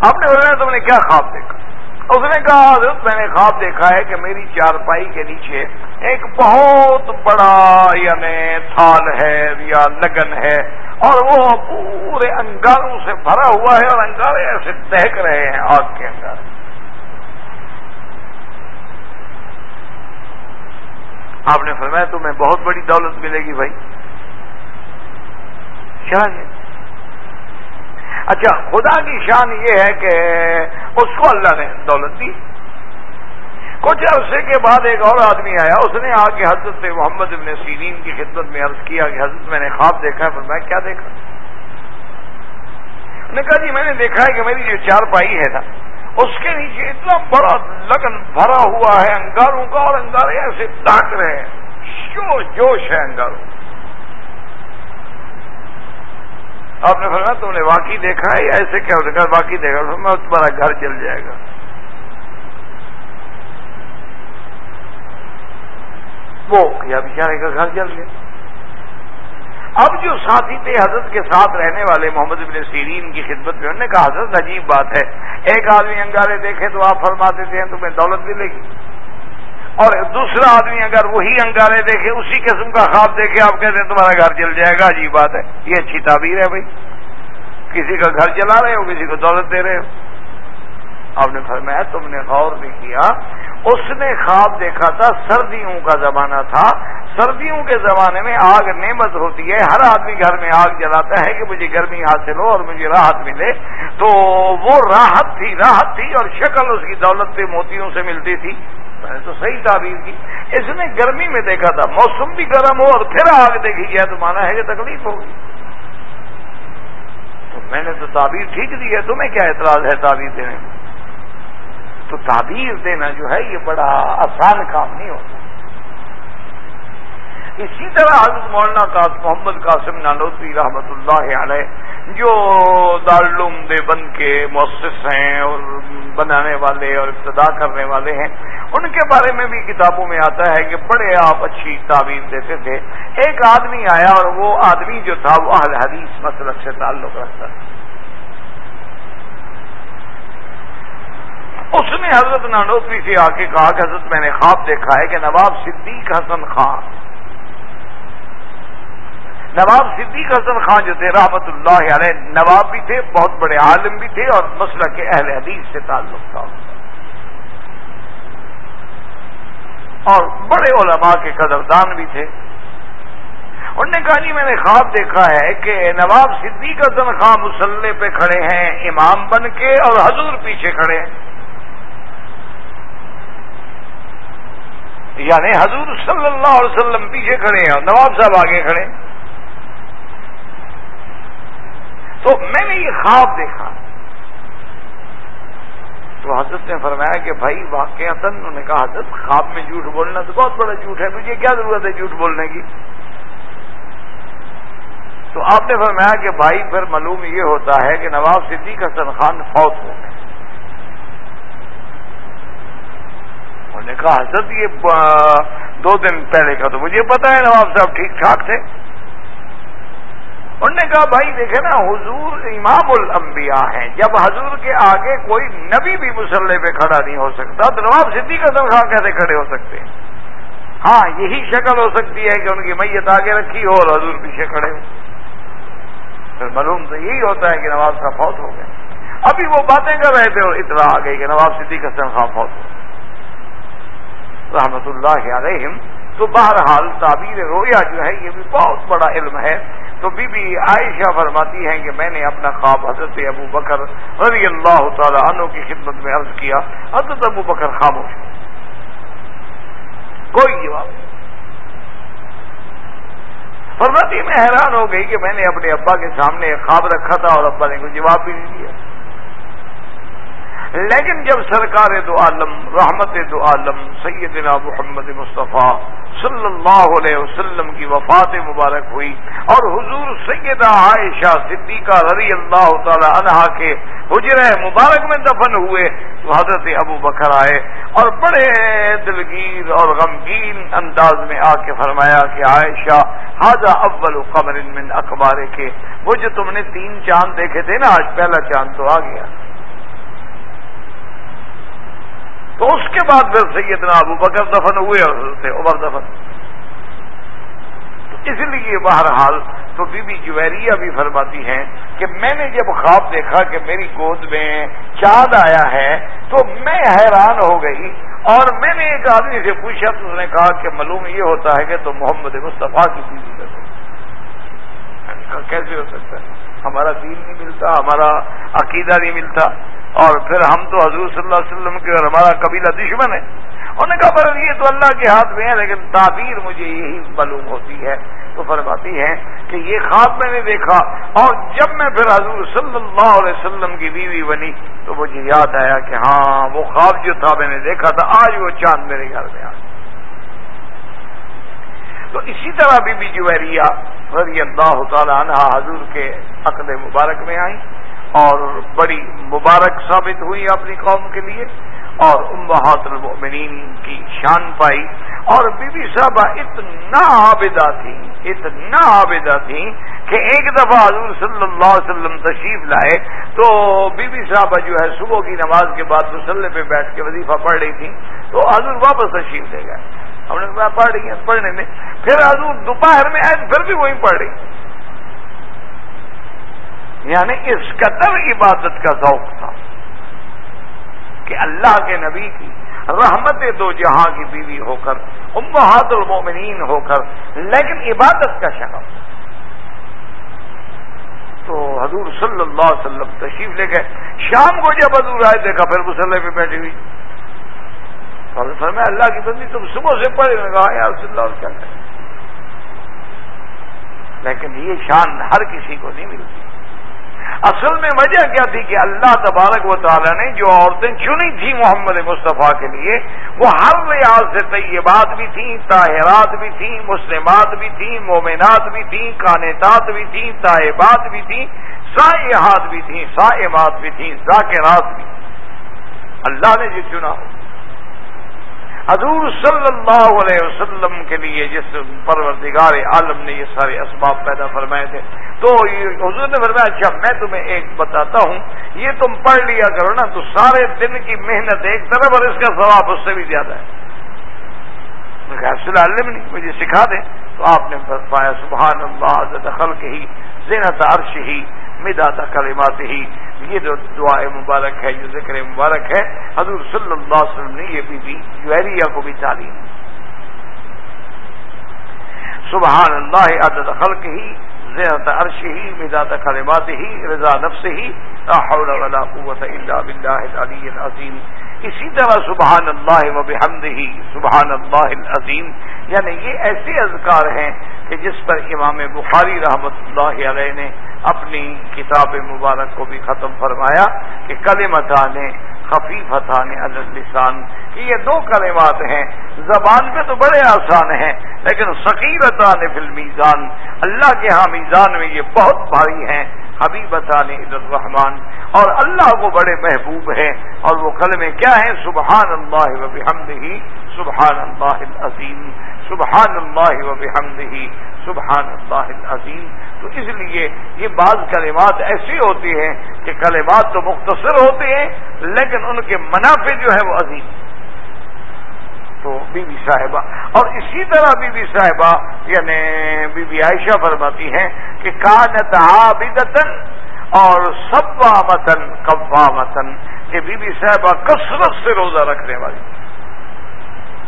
آپ نے بولا تم نے کیا خواب دیکھا؟ اس نے کہا، حضرت، میں نے خواب دیکھا ہے کہ میری چارپائی کے نیچے ایک بہت بڑا یعنی تھال ہے یا لگن ہے اور وہ پورے انگاروں سے بھرا ہوا ہے اور انگارے ایسے دہک رہے ہیں آگ کے انگارے۔ آپ نے فرمایا، تمہیں بہت بڑی دولت ملے گی بھائی۔ کیا اچھا خدا کی شان یہ ہے کہ اس کو اللہ نے دولت دی۔ کچھ عرصے کے بعد ایک اور آدمی آیا، اس نے آ کے حضرت محمد ابن سیرین کی خدمت میں عرض کیا کہ حضرت میں نے خواب دیکھا ہے پر میں کیا دیکھا؟ نے کہا جی میں نے دیکھا ہے کہ میری جو چار پائی ہے نا، اس کے نیچے اتنا بڑا لگن بھرا ہوا ہے انگاروں کا اور انگارے ایسے ڈاک رہے ہیں۔ جوش ہے انگاروں۔ آپ نے فرمایا تم نے واقعی دیکھا ہے یا ایسے کیا؟ ہوتا ہے واقعی دیکھا۔ میں تمہارا گھر جل جائے گا۔ وہ یا بیچارے کا گھر جل گیا۔ اب جو ساتھی تھے حضرت کے ساتھ رہنے والے محمد ابن سیرین کی خدمت میں، انہوں نے کہا، حضرت عجیب بات ہے۔ ایک آدمی انگارے دیکھے تو آپ فرما دیتے ہیں تمہیں دولت ملے گی۔ اور دوسرا آدمی اگر وہی انگارے دیکھے، اسی قسم کا خواب دیکھے، آپ کہتے ہیں تمہارا گھر جل جائے گا، عجیب بات ہے۔ یہ اچھی تعبیر ہے بھائی۔ کسی کا گھر جلا رہے ہو، کسی کو دولت دے رہے ہو۔ آپ نے فرمایا، تم نے غور نہیں کیا۔ اس نے خواب دیکھا تھا، سردیوں کا زمانہ تھا۔ سردیوں کے زمانے میں آگ نعمت ہوتی ہے۔ ہر آدمی گھر میں آگ جلاتا ہے کہ مجھے گرمی حاصل ہو اور مجھے راحت ملے۔ تو وہ راحت تھی راحت تھی اور شکل اس کی دولت پہ موتیوں سے ملتی تھی۔ میں نے تو صحیح تعبیر کی۔ اس نے گرمی میں دیکھا تھا، موسم بھی گرم ہو اور پھر آگ دیکھی۔ جائے تو مانا ہے کہ تکلیف ہوگی تو میں نے تو تعبیر ٹھیک دی ہے، تمہیں کیا اعتراض ہے تعبیر دینے میں؟ تو تعبیر دینا جو ہے، یہ بڑا آسان کام نہیں ہوتا۔ اسی طرح حضرت مولانا محمد قاسم نانوتری رحمت اللہ علیہ جو دارالعلوم دیوبند کے مؤسس ہیں اور بنانے والے اور ابتدا کرنے والے ہیں، ان کے بارے میں بھی کتابوں میں آتا ہے کہ بڑے آپ اچھی تعبیر دیتے تھے۔ ایک آدمی آیا اور وہ آدمی جو تھا، وہ اہل حدیث مسلک سے تعلق رکھتا تھا۔ اس نے حضرت نانوتری سے آ کے کہا کہ حضرت میں نے خواب دیکھا ہے کہ نواب صدیق حسن خان نواب صدیق حسن خان جو تھے، رحمت اللہ علیہ نواب بھی تھے، بہت بڑے عالم بھی تھے اور مسئلہ کے اہل حدیث سے تعلق تھا۔ اور بڑے علماء کے قدردان بھی تھے۔ انہوں نے کہا جی میں نے خواب دیکھا ہے کہ نواب صدیق حسن خان مسلح پہ کھڑے ہیں، امام بن کے اور حضور پیچھے کھڑے ہیں۔ یعنی حضور صلی اللہ علیہ وسلم پیچھے کھڑے ہیں اور نواب صاحب آگے کھڑے ہیں۔ تو میں نے یہ خواب دیکھا۔ تو حضرت نے فرمایا کہ بھائی واقع انہوں نے کہا، حضرت خواب میں جھوٹ بولنا تو بہت بڑا جھوٹ ہے تجھے کیا ضرورت ہے جھوٹ بولنے کی؟ تو آپ نے فرمایا کہ بھائی پھر معلوم یہ ہوتا ہے کہ نواب صدیق حسن خان فوت ہو گئے۔ انہوں نے کہا، حضرت یہ دو دن پہلے کا تو مجھے پتا ہے نواب صاحب ٹھیک ٹھاک تھے۔ انہوں نے کہا، بھائی دیکھے نا، حضور امام الانبیاء ہیں۔ جب حضور کے آگے کوئی نبی بھی مسلح پہ کھڑا نہیں ہو سکتا، تو نواب صدیق حسن خان کیسے کھڑے ہو سکتے ہیں؟ ہاں یہی شکل ہو سکتی ہے کہ ان کی میت آگے رکھی ہو اور حضور پیچھے کھڑے ہو پھر معلوم تو یہی ہوتا ہے کہ نواب صاحب فوت ہو گئے۔ ابھی وہ باتیں کر رہے تھے اور اطلاع آ گئی کہ نواب صدیق حسن خان فوت ہو رحمت اللہ علیہم، تو بہرحال تعبیر رویا جو ہے، یہ بھی بہت بڑا علم ہے۔ تو بی بی عائشہ فرماتی ہیں کہ میں نے اپنا خواب حضرت ابو بکر رضی اللہ تعالی عنہ کی خدمت میں عرض کیا۔ حضرت ابو بکر خاموش کوئی جواب فرماتی، میں حیران ہو گئی کہ میں نے اپنے ابا کے سامنے خواب رکھا تھا اور ابا نے کوئی جواب بھی نہیں دیا۔ لیکن جب سرکار دو عالم، رحمت دو عالم، سیدنا محمد مصطفیٰ صلی اللہ علیہ وسلم کی وفات مبارک ہوئی اور حضور سیدہ عائشہ صدیقہ رضی اللہ تعالی عنہا کے حجر مبارک میں دفن ہوئے تو حضرت ابو بکر آئے اور بڑے دلگیر اور غمگین انداز میں آ کے فرمایا کہ عائشہ حاضہ اول قمر من اخبار کے وہ جو تم نے تین چاند دیکھے تھے نا، آج پہلا چاند تو آ گیا۔ تو اس کے بعد پھر سیدنا ابو بکر دفن ہوئے اور حضرت عمر دفن تو اس لیے بہرحال تو بی بی جویریہ بھی فرماتی ہیں کہ میں نے جب خواب دیکھا کہ میری گود میں چاند آیا ہے تو میں حیران ہو گئی اور میں نے ایک آدمی سے پوچھا، تو اس نے کہا کہ معلوم یہ ہوتا ہے کہ تو محمد مصطفیٰ کی بیوی کر کیسے ہو سکتا ہے؟ ہمارا دین نہیں ملتا، ہمارا عقیدہ نہیں ملتا۔ اور پھر ہم تو حضور صلی اللہ علیہ وسلم کے اور ہمارا قبیلہ دشمن ہے۔ انہوں نے کہا پر یہ تو اللہ کے ہاتھ میں ہے، لیکن تعبیر مجھے یہی معلوم ہوتی ہے۔ تو فرماتی ہے کہ یہ خواب میں نے دیکھا، اور جب میں پھر حضور صلی اللہ علیہ وسلم کی بیوی بنی، تو مجھے یاد آیا کہ ہاں وہ خواب جو تھا، میں نے دیکھا تھا، آج وہ چاند میرے گھر میں آ تو اسی طرح بی بی جویریہ رضی اللہ تعالی عنہ حضور کے عقد مبارک میں آئیں۔ اور بڑی مبارک ثابت ہوئی اپنی قوم کے لیے اور امہات المؤمنین کی شان پائی اور بی بی صاحبہ اتنا عابدہ تھی، اتنا عابدہ تھی کہ ایک دفعہ حضور صلی اللہ علیہ وسلم تشریف لائے تو بی بی صاحبہ جو ہے صبح کی نماز کے بعد مسلح پہ بیٹھ کے وظیفہ پڑھ رہی تھی تو حضور واپس تشریف لے گئے۔ ہم نے پڑھ رہی ہیں؟ پڑھنے میں۔ پھر حضور دوپہر میں آئے، پھر بھی وہی پڑھ رہی۔ یعنی اس قدر عبادت کا ذوق تھا کہ اللہ کے نبی کی رحمت دو جہاں کی بیوی ہو کر، امہات المومنین ہو کر، لیکن عبادت کا شکم تو حضور صلی اللہ علیہ وسلم تشریف لے گئے۔ شام کو جب حضور آئے، دیکھا پھر مسلح پہ بیٹھی ہوئی۔ سر میں اللہ کی بندی تم صبح سے پڑھے۔ میں کہا، یا رسول اللہ، اور کیا کریں؟ لیکن یہ شان ہر کسی کو نہیں ملتی۔ اصل میں وجہ کیا تھی کہ اللہ تبارک و تعالیٰ نے جو عورتیں چنی تھیں محمد مصطفیٰ کے لیے، وہ ہر ریاض سے طیبات بھی تھیں، طاہرات بھی تھیں، مسلمات بھی تھیں، مومنات بھی تھیں کانتات بھی تھیں طاہبات بھی تھیں، سائحات بھی تھیں، سائمات بھی تھیں، ذاکرات بھی اللہ نے جو چنا ہو حضور صلی اللہ علیہ وسلم کے لیے جس پروردگار عالم نے یہ سارے اسباب پیدا فرمائے تھے، تو حضور نے فرمایا اچھا میں تمہیں ایک بتاتا ہوں، یہ تم پڑھ لیا کرو نا، تو سارے دن کی محنت ایک طرف اور اس کا ثواب اس سے بھی زیادہ ہے۔ عالم نہیں، مجھے سکھا دیں۔ تو آپ نے فرمایا، سبحان اللہ دخل کے ہی، زینت عرش ہی، مداد کلمات ہی یہ جو دعا مبارک ہے، جو ذکر مبارک ہے، حضور صلی اللہ علیہ وسلم نے یہ بھی دی جوہریہ کو بھی تعلیم سبحان اللہ عدد خلق ہی زیرت عرش ہی مداد کلمات ہی رضا نفس ہی حول ولا قوت الا باللہ العلی العظیم۔ اسی طرح سبحان اللہ و بحمد ہی سبحان اللہ العظیم۔ یعنی یہ ایسے اذکار ہیں کہ جس پر امام بخاری رحمت اللہ علیہ نے اپنی کتاب مبارک کو بھی ختم فرمایا کہ کلمتا نے خفیف نے السان کہ یہ دو کلمات ہیں۔ زبان پہ تو بڑے آسان ہیں، لیکن ثقیرتا نے فل میزان اللہ کے ہاں میزان میں یہ بہت بھاری ہیں۔ حبیبتا نے الرحمان اور اللہ کو بڑے محبوب ہیں۔ اور وہ کلمے کیا ہیں؟ سبحان اللہ و سبحان اللہ العظیم سبحان اللہ و ہی سبحان اللہ العظیم۔ تو اس لیے یہ بعض کلمات ایسی ہوتی ہیں کہ کلمات تو مختصر ہوتے ہیں، لیکن ان کے منافع جو ہے وہ عظیم۔ تو بی بی صاحبہ، اور اسی طرح بی بی صاحبہ یعنی بی بی عائشہ فرماتی ہیں کہ کانت عابدتن اور سبا متن کبا متن کہ بی بی صاحبہ کثرت سے روزہ رکھنے والی۔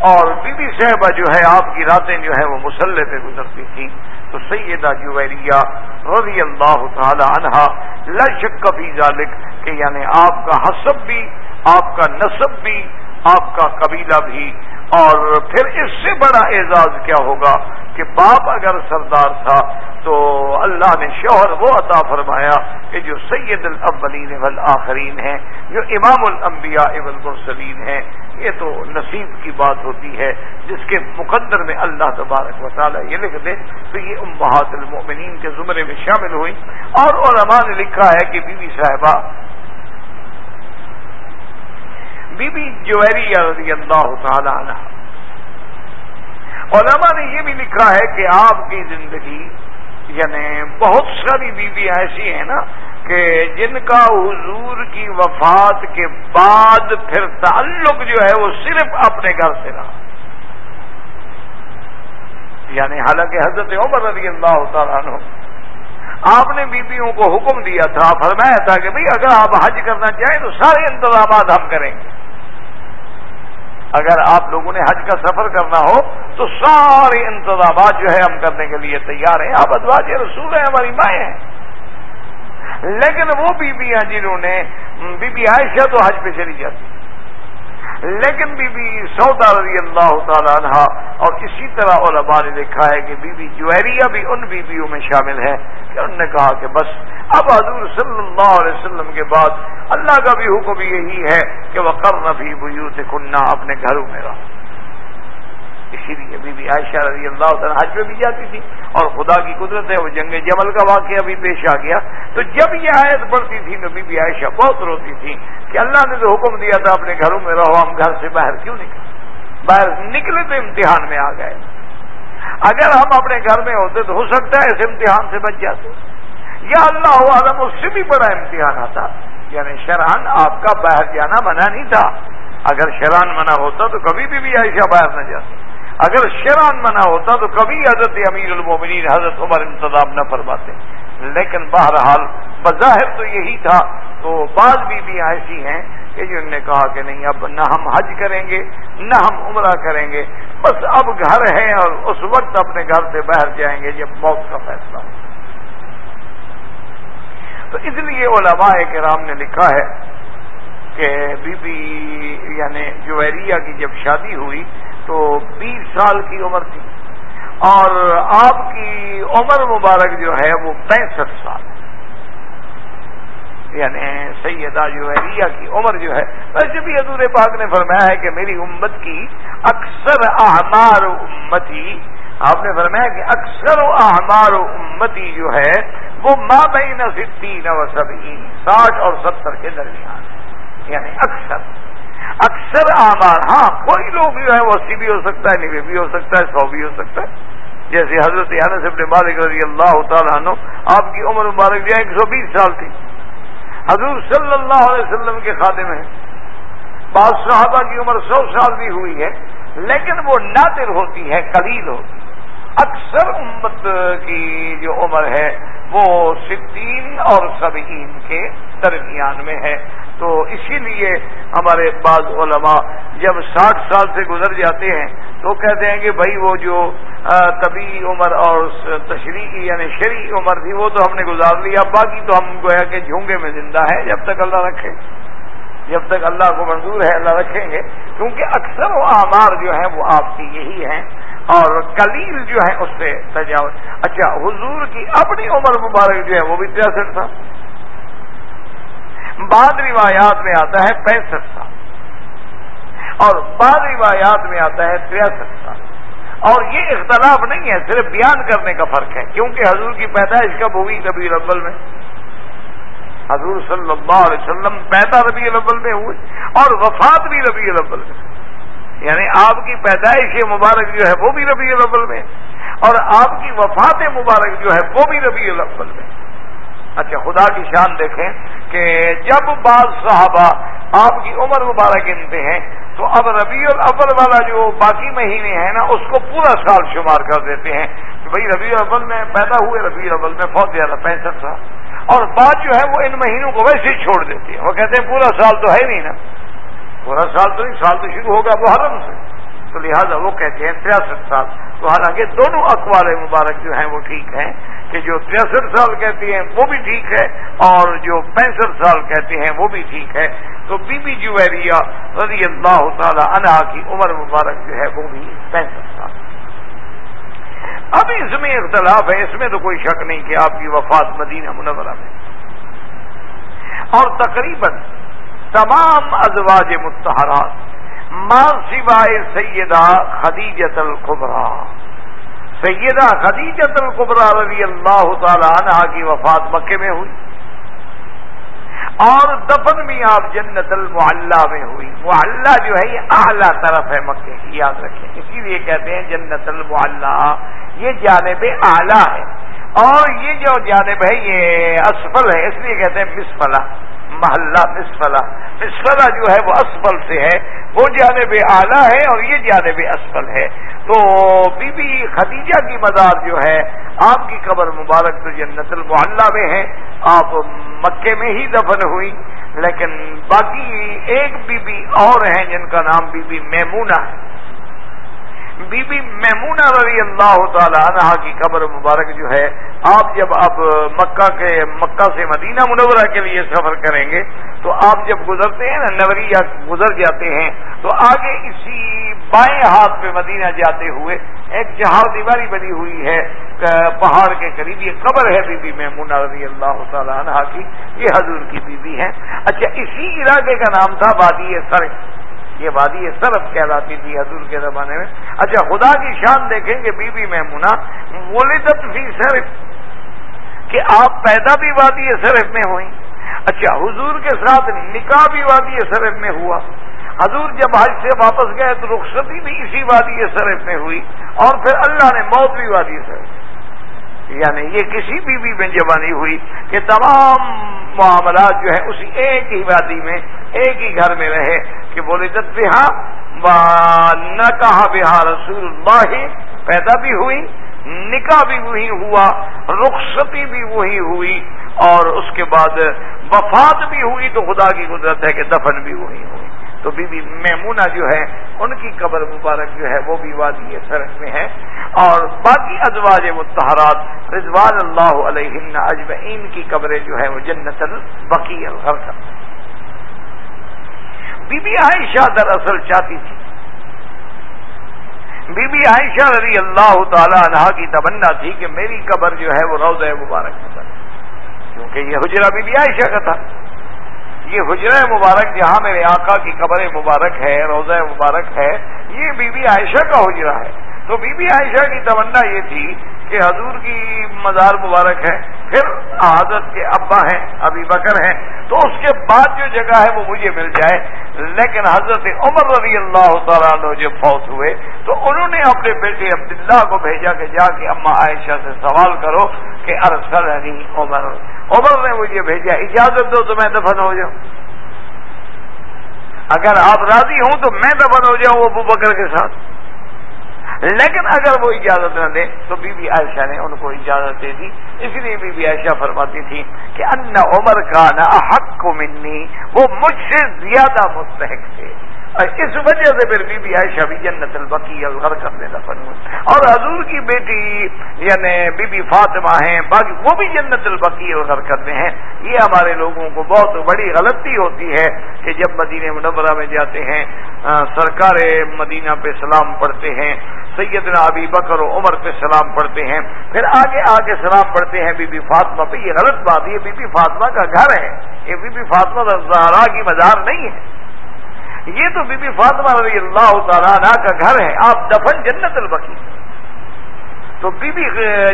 اور بی بی صاحبہ جو ہے، آپ کی راتیں جو ہے وہ مسلح پہ گزرتی تھیں۔ تو سیدہ جویریہ رضی اللہ تعالی عنہا لشک کبھی ذالک کہ یعنی آپ کا حسب بھی، آپ کا نصب بھی، آپ کا قبیلہ بھی اور پھر اس سے بڑا اعزاز کیا ہوگا کہ باپ اگر سردار تھا تو اللہ نے شوہر وہ عطا فرمایا کہ جو سید الاولین والآخرین ہیں، جو امام الانبیاء والمرسلین ہیں، یہ تو نصیب کی بات ہوتی ہے، جس کے مقدر میں اللہ تبارک و تعالیٰ یہ لکھ دے تو یہ امہات المؤمنین کے زمرے میں شامل ہوئی۔ اور علماء نے لکھا ہے کہ بی بی صاحبہ بی بی جوہری رضی اللہ تعالی عنہ۔ علماء نے یہ بھی لکھا ہے کہ آپ کی زندگی یعنی بہت ساری بیوی ایسی ہیں نا کہ جن کا حضور کی وفات کے بعد پھر تعلق جو ہے وہ صرف اپنے گھر سے رہا۔ یعنی حالانکہ حضرت عمر رضی اللہ تعالیٰ عنہ، آپ نے بیویوں کو حکم دیا تھا، فرمایا تھا کہ بھئی اگر آپ حج کرنا چاہیں تو سارے انتظامات ہم کریں گے۔ اگر آپ لوگوں نے حج کا سفر کرنا ہو، تو سارے انتظامات جو ہے ہم کرنے کے لیے تیار ہیں۔ آپ ادواج رسول ہیں، ہماری مائیں ہیں۔ لیکن وہ بیویاں جنہوں نے بی بی عائشہ تو حج پہ چلی جاتی۔ لیکن بی بی سودا رضی اللہ تعالیٰ عنہ اور اسی طرح علماء نے لکھا ہے کہ بی بی جوہریہ بھی ان بیویوں میں شامل ہے کہ انہوں نے کہا کہ بس اب حضور صلی اللہ علیہ وسلم کے بعد اللہ کا بھی حکم یہی ہے کہ وہ کرنا بھی بیوت کنہ اپنے گھروں میں رہو۔ اسی لیے بی بی عائشہ رضی اللہ تعالیٰ حج میں بھی جاتی تھی اور خدا کی قدرت ہے وہ جنگ جمل کا واقعہ بھی پیش آ گیا۔ تو جب یہ آیت پڑتی تھی تو بی بی عائشہ بہت روتی تھی کہ اللہ نے تو حکم دیا تھا اپنے گھروں میں رہو، ہم گھر سے باہر کیوں نکلے باہر نکلے تو امتحان میں آ گئے۔ اگر ہم اپنے گھر میں ہوتے تو ہو سکتا ہے اس امتحان سے بچ جاتے۔ یا اللہ عالم، اس سے بھی بڑا امتحان آتا۔ یعنی شران آپ کا باہر جانا منع نہیں تھا۔ اگر شران منع ہوتا تو کبھی بھی عائشہ باہر نہ جاتی اگر شران منع ہوتا تو کبھی حضرت امیر المومنین حضرت عمر انتظام نہ فرماتے۔ لیکن بہرحال بظاہر تو یہی تھا۔ تو بعض بھی ایسی ہیں کہ جنہوں نے کہا کہ نہیں، اب نہ ہم حج کریں گے، نہ ہم عمرہ کریں گے۔ بس اب گھر ہیں اور اس وقت اپنے گھر سے باہر جائیں گے جب موت کا فیصلہ ہو۔ تو اس لیے علماء کرام نے لکھا ہے کہ بی بی یعنی جویریہ کی جب شادی ہوئی تو بیس سال کی عمر تھی اور آپ کی عمر مبارک جو ہے وہ پینسٹھ سال یعنی سیدہ جو ہے ریا کی عمر جو ہے ویسے بھی حضور پاک نے فرمایا ہے کہ میری امت کی اکثر احمار امتی، آپ نے فرمایا کہ اکثر و احمار امتی جو ہے وہ ماں بہین ستین و سبعین، ساٹھ اور ستر کے درمیان یعنی اکثر۔ اکثر آمار ہاں کوئی لوگ جو ہے وہ اسی بھی ہو سکتا ہے نوے بھی ہو سکتا ہے، سو بھی ہو سکتا ہے۔ جیسے حضرت انس ابن مالک رضی اللہ تعالیٰ عنہ، آپ کی عمر مبارک جو ہے، ایک سو بیس سال تھی۔ حضور صلی اللہ علیہ وسلم کے خادم ہیں بعض صحابہ کی عمر سو سال بھی ہوئی ہے، لیکن وہ نادر ہوتی ہے، قلیل ہوتی ہے۔ اکثر امت کی جو عمر ہے وہ ستین اور سبعین کے درمیان میں ہے۔ تو اسی لیے ہمارے بعض علماء جب ساٹھ سال سے گزر جاتے ہیں تو کہتے ہیں کہ بھائی وہ جو طبی عمر اور تشریحی یعنی شرعی عمر تھی وہ تو ہم نے گزار لیا، باقی تو ہم گویا کہ جھونگے میں زندہ ہے جب تک اللہ رکھے۔ جب تک اللہ کو منظور ہے، اللہ رکھیں گے۔ کیونکہ اکثر و آمار جو ہیں وہ آپ کی یہی ہیں۔ اور کلیل جو ہے اس سے تجاوز۔ اچھا حضور کی اپنی عمر مبارک جو ہے وہ بھی تریسٹھ تھا۔ بعد روایات میں آتا ہے پینسٹھ سال اور بعد روایات میں آتا ہے تریسٹھ سال اور یہ اختلاف نہیں ہے، صرف بیان کرنے کا فرق ہے۔ کیونکہ حضور کی پیدائش کب ہوئی؟ ربی الاول میں۔ حضور صلی اللہ علیہ وسلم پیدا ربی الاول میں ہوئی اور وفات بھی ربی الاول میں۔ یعنی آپ کی پیدائش مبارک جو ہے وہ بھی ربی الاول میں، اور آپ کی وفات مبارک جو ہے وہ بھی ربی الاول میں۔ اچھا خدا کی شان دیکھیں کہ جب بعض صحابہ آپ کی عمر مبارک گنتے ہیں، تو اب ربیع الاول والا جو باقی مہینے ہیں نا، اس کو پورا سال شمار کر دیتے ہیں کہ بھائی ربیع الاول میں پیدا ہوئے، ربیع الاول میں فوت زیادہ پینسٹھ سال۔ اور بات جو ہے وہ ان مہینوں کو ویسے ہی چھوڑ دیتی ہے وہ کہتے ہیں پورا سال تو ہے نہیں نا۔ پورا سال تو نہیں، سال تو شروع ہوگا محرم سے۔ تو لہٰذا وہ کہتے ہیں تریاسٹھ سال۔ تو حالانکہ دونوں اخبار مبارک جو ہیں وہ ٹھیک ہیں کہ جو تریسٹھ سال کہتی ہیں وہ بھی ٹھیک ہے اور جو پینسٹھ سال کہتے ہیں وہ بھی ٹھیک ہے۔ تو بی بی جویریا رضی اللہ تعالی عنہا کی عمر مبارک جو ہے وہ بھی پینسٹھ سال۔ اب اس میں اختلاف ہے، اس میں تو کوئی شک نہیں کہ آپ کی وفات مدینہ منورہ میں۔ اور تقریباً تمام ازواج متحرات ماں سوائے سیدہ خدیجت القبرا سیدہ خدیجت القبرا رضی اللہ تعالی عنہ کی وفات مکے میں ہوئی اور دفن بھی آپ جنت المعلہ میں ہوئی۔ معلہ جو ہے یہ اعلیٰ طرف ہے مکے کی یاد رکھیں۔ اسی لیے کہتے ہیں جنت المعلہ یہ جانب اعلیٰ ہے۔ اور یہ جو جانب ہے، یہ اسفل ہے، اس لیے کہتے ہیں مسفلا محلہ مسفلا مسفلا جو ہے وہ اسفل سے ہے۔ وہ جانب اعلیٰ ہے اور یہ جانب اسفل ہے۔ تو بی بی خدیجہ کی مدار جو ہے، آپ کی قبر مبارک تو جنت المحلہ میں ہے۔ آپ مکے میں ہی دفن ہوئی۔ لیکن باقی ایک بی بی اور ہیں جن کا نام بی بی میمونہ۔ ہے بی بی میمونہ رضی اللہ تعالی عنہ کی قبر مبارک جو ہے، آپ جب اب مکہ کے مکہ سے مدینہ منورہ کے لیے سفر کریں گے، تو آپ جب گزرتے ہیں نا، نوریہ گزر جاتے ہیں، تو آگے اسی بائیں ہاتھ پہ مدینہ جاتے ہوئے ایک چہار دیواری بنی ہوئی ہے پہاڑ کے قریب، یہ قبر ہے بی بی میمونہ رضی اللہ تعالی عنہ کی، یہ حضور کی بی بی ہے۔ اچھا اسی علاقے کا نام تھا وادی سر یہ وادی سرف کہلاتی تھی حضور کے زمانے میں۔ اچھا خدا کی شان دیکھیں گے بی بی میمونہ ولدت فی صرف کہ آپ پیدا بھی وادی سرف میں ہوئی اچھا حضور کے ساتھ نکاح بھی وادی سرف میں ہوا۔ حضور جب حج سے واپس گئے تو رخصتی بھی اسی وادی سرف میں ہوئی اور پھر اللہ نے موت بھی وادی سرف یعنی یہ کسی بھی بھی میں جبانی ہوئی کہ تمام معاملات جو ہے اسی ایک ہی وادی میں، ایک ہی گھر میں رہے، کہ بولے جب بہا نہ کہا بہار رسول اللہ پیدا بھی ہوئی، نکاح بھی وہی ہوا، رخصتی بھی وہی ہوئی، اور اس کے بعد وفات بھی ہوئی تو خدا کی قدرت ہے کہ دفن بھی وہی ہوئی۔ تو بی بی میمونہ جو ہے، ان کی قبر مبارک جو ہے، وہ بھی وادی سرک میں ہے۔ اور باقی ازواج متحرات رضوان اللہ علیہ اجمعین کی قبریں جو ہے وہ جنت البقی الغرق بی بی عائشہ دراصل چاہتی تھی۔ بی بی عائشہ رضی اللہ تعالی عنہ کی تمنا تھی کہ میری قبر جو ہے، وہ روز مبارک میں بنے کیونکہ یہ حجرہ بی بی عائشہ کا تھا۔ یہ حجرہ مبارک جہاں میرے آقا کی قبر مبارک ہے، روزہ مبارک ہے، یہ بی بی عائشہ کا حجرہ ہے۔ تو بی بی عائشہ کی تمنا یہ تھی کہ حضور کی مزار مبارک ہے، پھر حضرت کے ابا ہیں ابھی بکر ہیں، تو اس کے بعد جو جگہ ہے وہ مجھے مل جائے۔ لیکن حضرت عمر رضی اللہ تعالیٰ عنہ جب فوت ہوئے، تو انہوں نے اپنے بیٹے عبداللہ کو بھیجا کہ جا کے اما عائشہ سے سوال کرو کہ ارسل عمر۔ عمر نے مجھے بھیجا، اجازت دو تو میں دفن ہو جاؤں۔ اگر آپ راضی ہوں تو میں دفن ہو جاؤں ابو بکر کے ساتھ۔ لیکن اگر وہ اجازت نہ دیں تو بی بی عائشہ نے ان کو اجازت دے دی۔ اس لیے بی بی عائشہ فرماتی تھی کہ ان عمر کا نہ حق کو منی، وہ مجھ سے زیادہ مستحق تھے۔ اس وجہ سے پھر بی بی عائشہ بھی جنت البقی الغر کرنے دفن ہوئی اور حضور کی بیٹی یعنی بی بی فاطمہ ہیں، باقی وہ بھی جنت البقی الغر کرتے ہیں۔ یہ ہمارے لوگوں کو بہت بڑی غلطی ہوتی ہے کہ جب مدینہ منورہ میں جاتے ہیں سرکار مدینہ پہ سلام پڑھتے ہیں۔ سیدنا ابی بکر و عمر پہ سلام پڑھتے ہیں۔ پھر آگے آگے سلام پڑھتے ہیں بی بی فاطمہ پہ۔ یہ غلط بات یہ بی بی فاطمہ کا گھر ہے۔ یہ بی بی فاطمہ زہرا کی مزار نہیں ہے۔ یہ تو بی بی فاطمہ رضی اللہ تعالیٰ کا گھر ہے۔ آپ دفن جنت البقی تو بی بی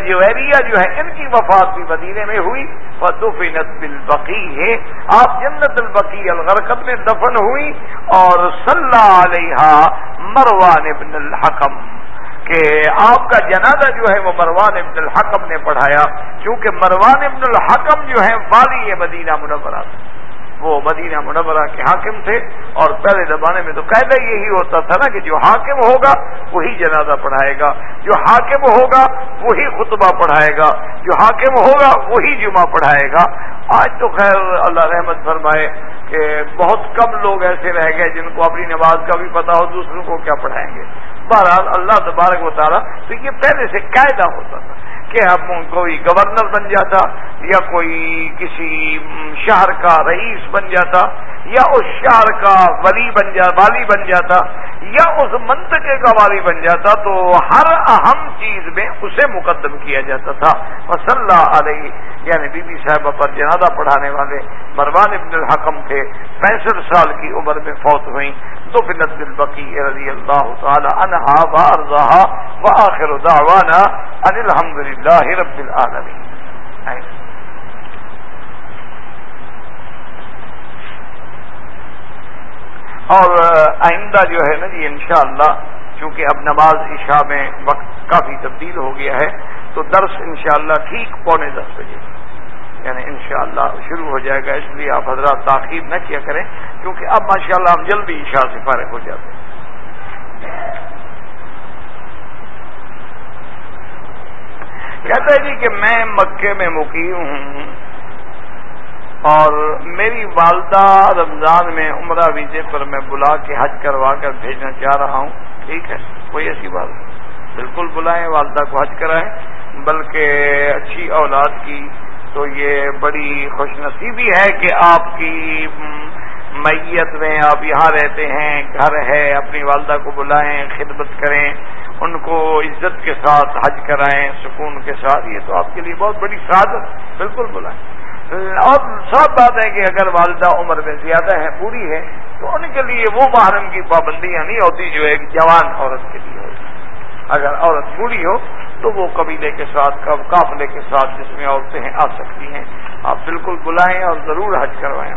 جوہریہ جو ہے ان کی وفات بھی مدینے میں ہوئی۔ فدفنت بالبقی ہے آپ جنت البقی الغرقت میں دفن ہوئی اور صلی علیہ مروان ابن الحکم، کہ آپ کا جنازہ جو ہے وہ مروان ابن الحکم نے پڑھایا کیونکہ مروان ابن الحکم جو ہے والی مدینہ منورہ۔ وہ مدینہ منورہ کے حاکم تھے اور پہلے زمانے میں تو قاعدہ یہی ہوتا تھا نا کہ جو حاکم ہوگا وہی جنازہ پڑھائے گا، جو حاکم ہوگا وہی خطبہ پڑھائے گا، جو حاکم ہوگا وہی جمعہ پڑھائے گا۔ آج تو خیر اللہ رحمت فرمائے کہ بہت کم لوگ ایسے رہ گئے جن کو اپنی نماز کا بھی پتا ہو، دوسروں کو کیا پڑھائیں گے۔ بہرحال اللہ تبارک و تعالیٰ تو یہ پہلے سے قاعدہ ہوتا تھا۔ کہ اب کوئی گورنر بن جاتا یا کوئی کسی شہر کا رئیس بن جاتا یا اس شہر کا ولی بن جا، والی بن جاتا یا اس منطقے کا والی بن جاتا تو ہر اہم چیز میں اسے مقدم کیا جاتا تھا۔ وصلہ علیہ یعنی بی بی صاحبہ پر جنازہ پڑھانے والے مروان ابن الحکم تھے۔ پینسٹھ سال کی عمر میں فوت ہوئیں۔ تو فنت البقی رضی اللہ تعالی عنہا و وآخر دعوانا ان الحمد للہ رب العالمین۔ اور آئندہ جو ہے نا جی انشاءاللہ، چونکہ اب نماز عشاء میں وقت کافی تبدیل ہو گیا ہے، تو درس انشاءاللہ ٹھیک پونے دس بجے۔ یعنی انشاءاللہ شروع ہو جائے گا، اس لیے آپ حضرات تاخیر نہ کیا کریں، کیونکہ اب ماشاءاللہ ہم جلدی عشاء سے فارغ ہو جاتے ہیں۔ کہتا ہے جی کہ میں مکے میں مقیم ہوں۔ اور میری والدہ رمضان میں عمرہ ویزے پر میں بلا کے حج کروا کر بھیجنا چاہ رہا ہوں۔ ٹھیک ہے، کوئی ایسی بات نہیں۔ بالکل بلائیں، والدہ کو حج کرائیں۔ بلکہ اچھی اولاد کی تو یہ بڑی خوش نصیبی ہے کہ آپ کی میت میں آپ یہاں رہتے ہیں، گھر ہے، اپنی والدہ کو بلائیں، خدمت کریں۔ ان کو عزت کے ساتھ حج کرائیں، سکون کے ساتھ، یہ تو آپ کے لیے بہت بڑی سعادت، بالکل بلائیں اور صاف بات ہے کہ اگر والدہ عمر میں زیادہ ہے پوری ہے تو ان کے لیے وہ محرم کی پابندیاں نہیں ہوتی جو ایک جوان عورت کے لیے ہوتی۔ اگر عورت پوری ہو، تو وہ قبیلے کے ساتھ قافلے کے ساتھ جس میں عورتیں آ سکتی ہیں، آپ بالکل بلائیں اور ضرور حج کروائیں۔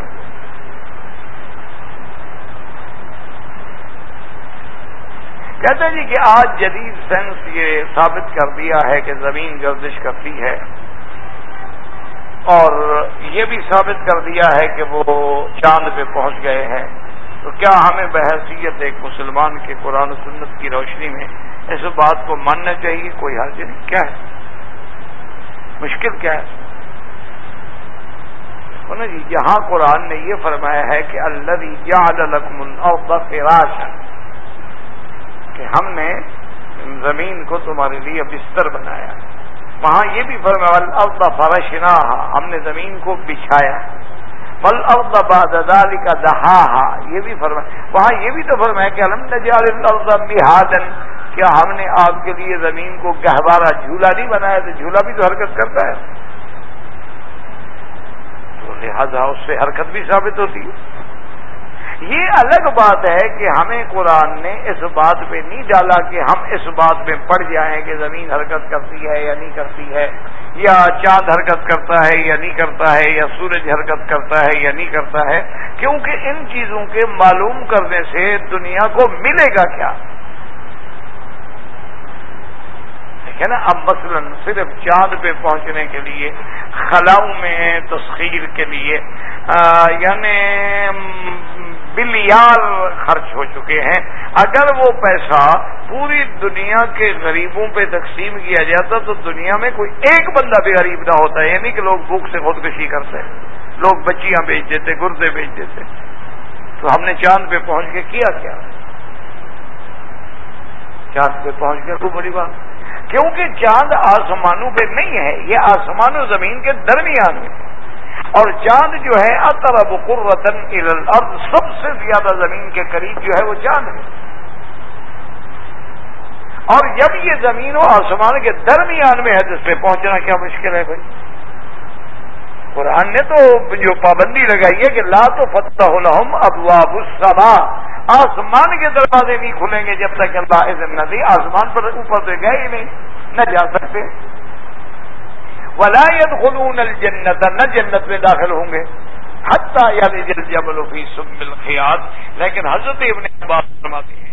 کہتے ہیں جی کہ آج جدید سائنس یہ ثابت کر دیا ہے کہ زمین گردش کرتی ہے اور یہ بھی ثابت کر دیا ہے کہ وہ چاند پہ پہنچ گئے ہیں۔ تو کیا ہمیں بحثیت ایک مسلمان کے قرآن و سنت کی روشنی میں اس بات کو ماننا چاہیے؟ کوئی حرج نہیں۔ کیا ہے؟ مشکل کیا ہے؟ جی یہاں قرآن نے یہ فرمایا ہے کہ اللہ کہ ہم نے زمین کو تمہارے لیے بستر بنایا۔ وہاں یہ بھی فرمایا فرشنا ہم نے زمین کو بچھایا۔ بل ابدال کا دہا یہ بھی فرمایا۔ وہاں یہ بھی تو فرمایا کہ الحمد بحادن کیا ہم نے آپ کے لیے زمین کو گہوارا جھولا نہیں بنایا؟ تو جھولا بھی تو حرکت کرتا ہے۔ تو لہذا اس سے حرکت بھی ثابت ہوتی ہے۔ یہ الگ بات ہے کہ ہمیں قرآن نے اس بات پہ نہیں ڈالا کہ ہم اس بات پہ پڑ جائیں کہ زمین حرکت کرتی ہے یا نہیں کرتی ہے، یا چاند حرکت کرتا ہے یا نہیں کرتا ہے، یا سورج حرکت کرتا ہے یا نہیں کرتا ہے، کیونکہ ان چیزوں کے معلوم کرنے سے دنیا کو ملے گا کیا؟ ہے نا؟ اب مثلا صرف چاند پہ پہنچنے کے لیے، خلاؤں میں تسخیر کے لیے یعنی بلیار خرچ ہو چکے ہیں۔ اگر وہ پیسہ پوری دنیا کے غریبوں پہ تقسیم کیا جاتا تو دنیا میں کوئی ایک بندہ بھی غریب نہ ہوتا ہے یعنی کہ لوگ بھوک سے خودکشی کرتے، لوگ بچیاں بیچ دیتے، گردے بیچ دیتے۔ تو ہم نے چاند پہ پہنچ کے کیا کیا؟ چاند پہ پہنچ کے کوئی بڑی بات۔ کیونکہ چاند آسمانوں پہ نہیں ہے، یہ آسمان و زمین کے درمیان میں اور چاند جو ہے اطرب قرتن الارض، سب سے زیادہ زمین کے قریب جو ہے، وہ چاند ہے۔ اور جب یہ زمین و آسمان کے درمیان میں ہے جس پہ پہنچنا کیا مشکل ہے بھائی؟ قرآن نے تو جو پابندی لگائی ہے کہ لا تو فتح الحم ابواب السما۔ آسمان کے دروازے نہیں کھلیں گے جب تک اللہ عزم نہ دی آسمان پر اوپر تو گئے ہی نہیں، نہ جا سکتے۔ ولاد خلون الجنت نہ جنت میں داخل ہوں گے۔ حتیٰ یعنی جل جبل فی سب الخیات لیکن حضرت ابن عباس فرماتے ہیں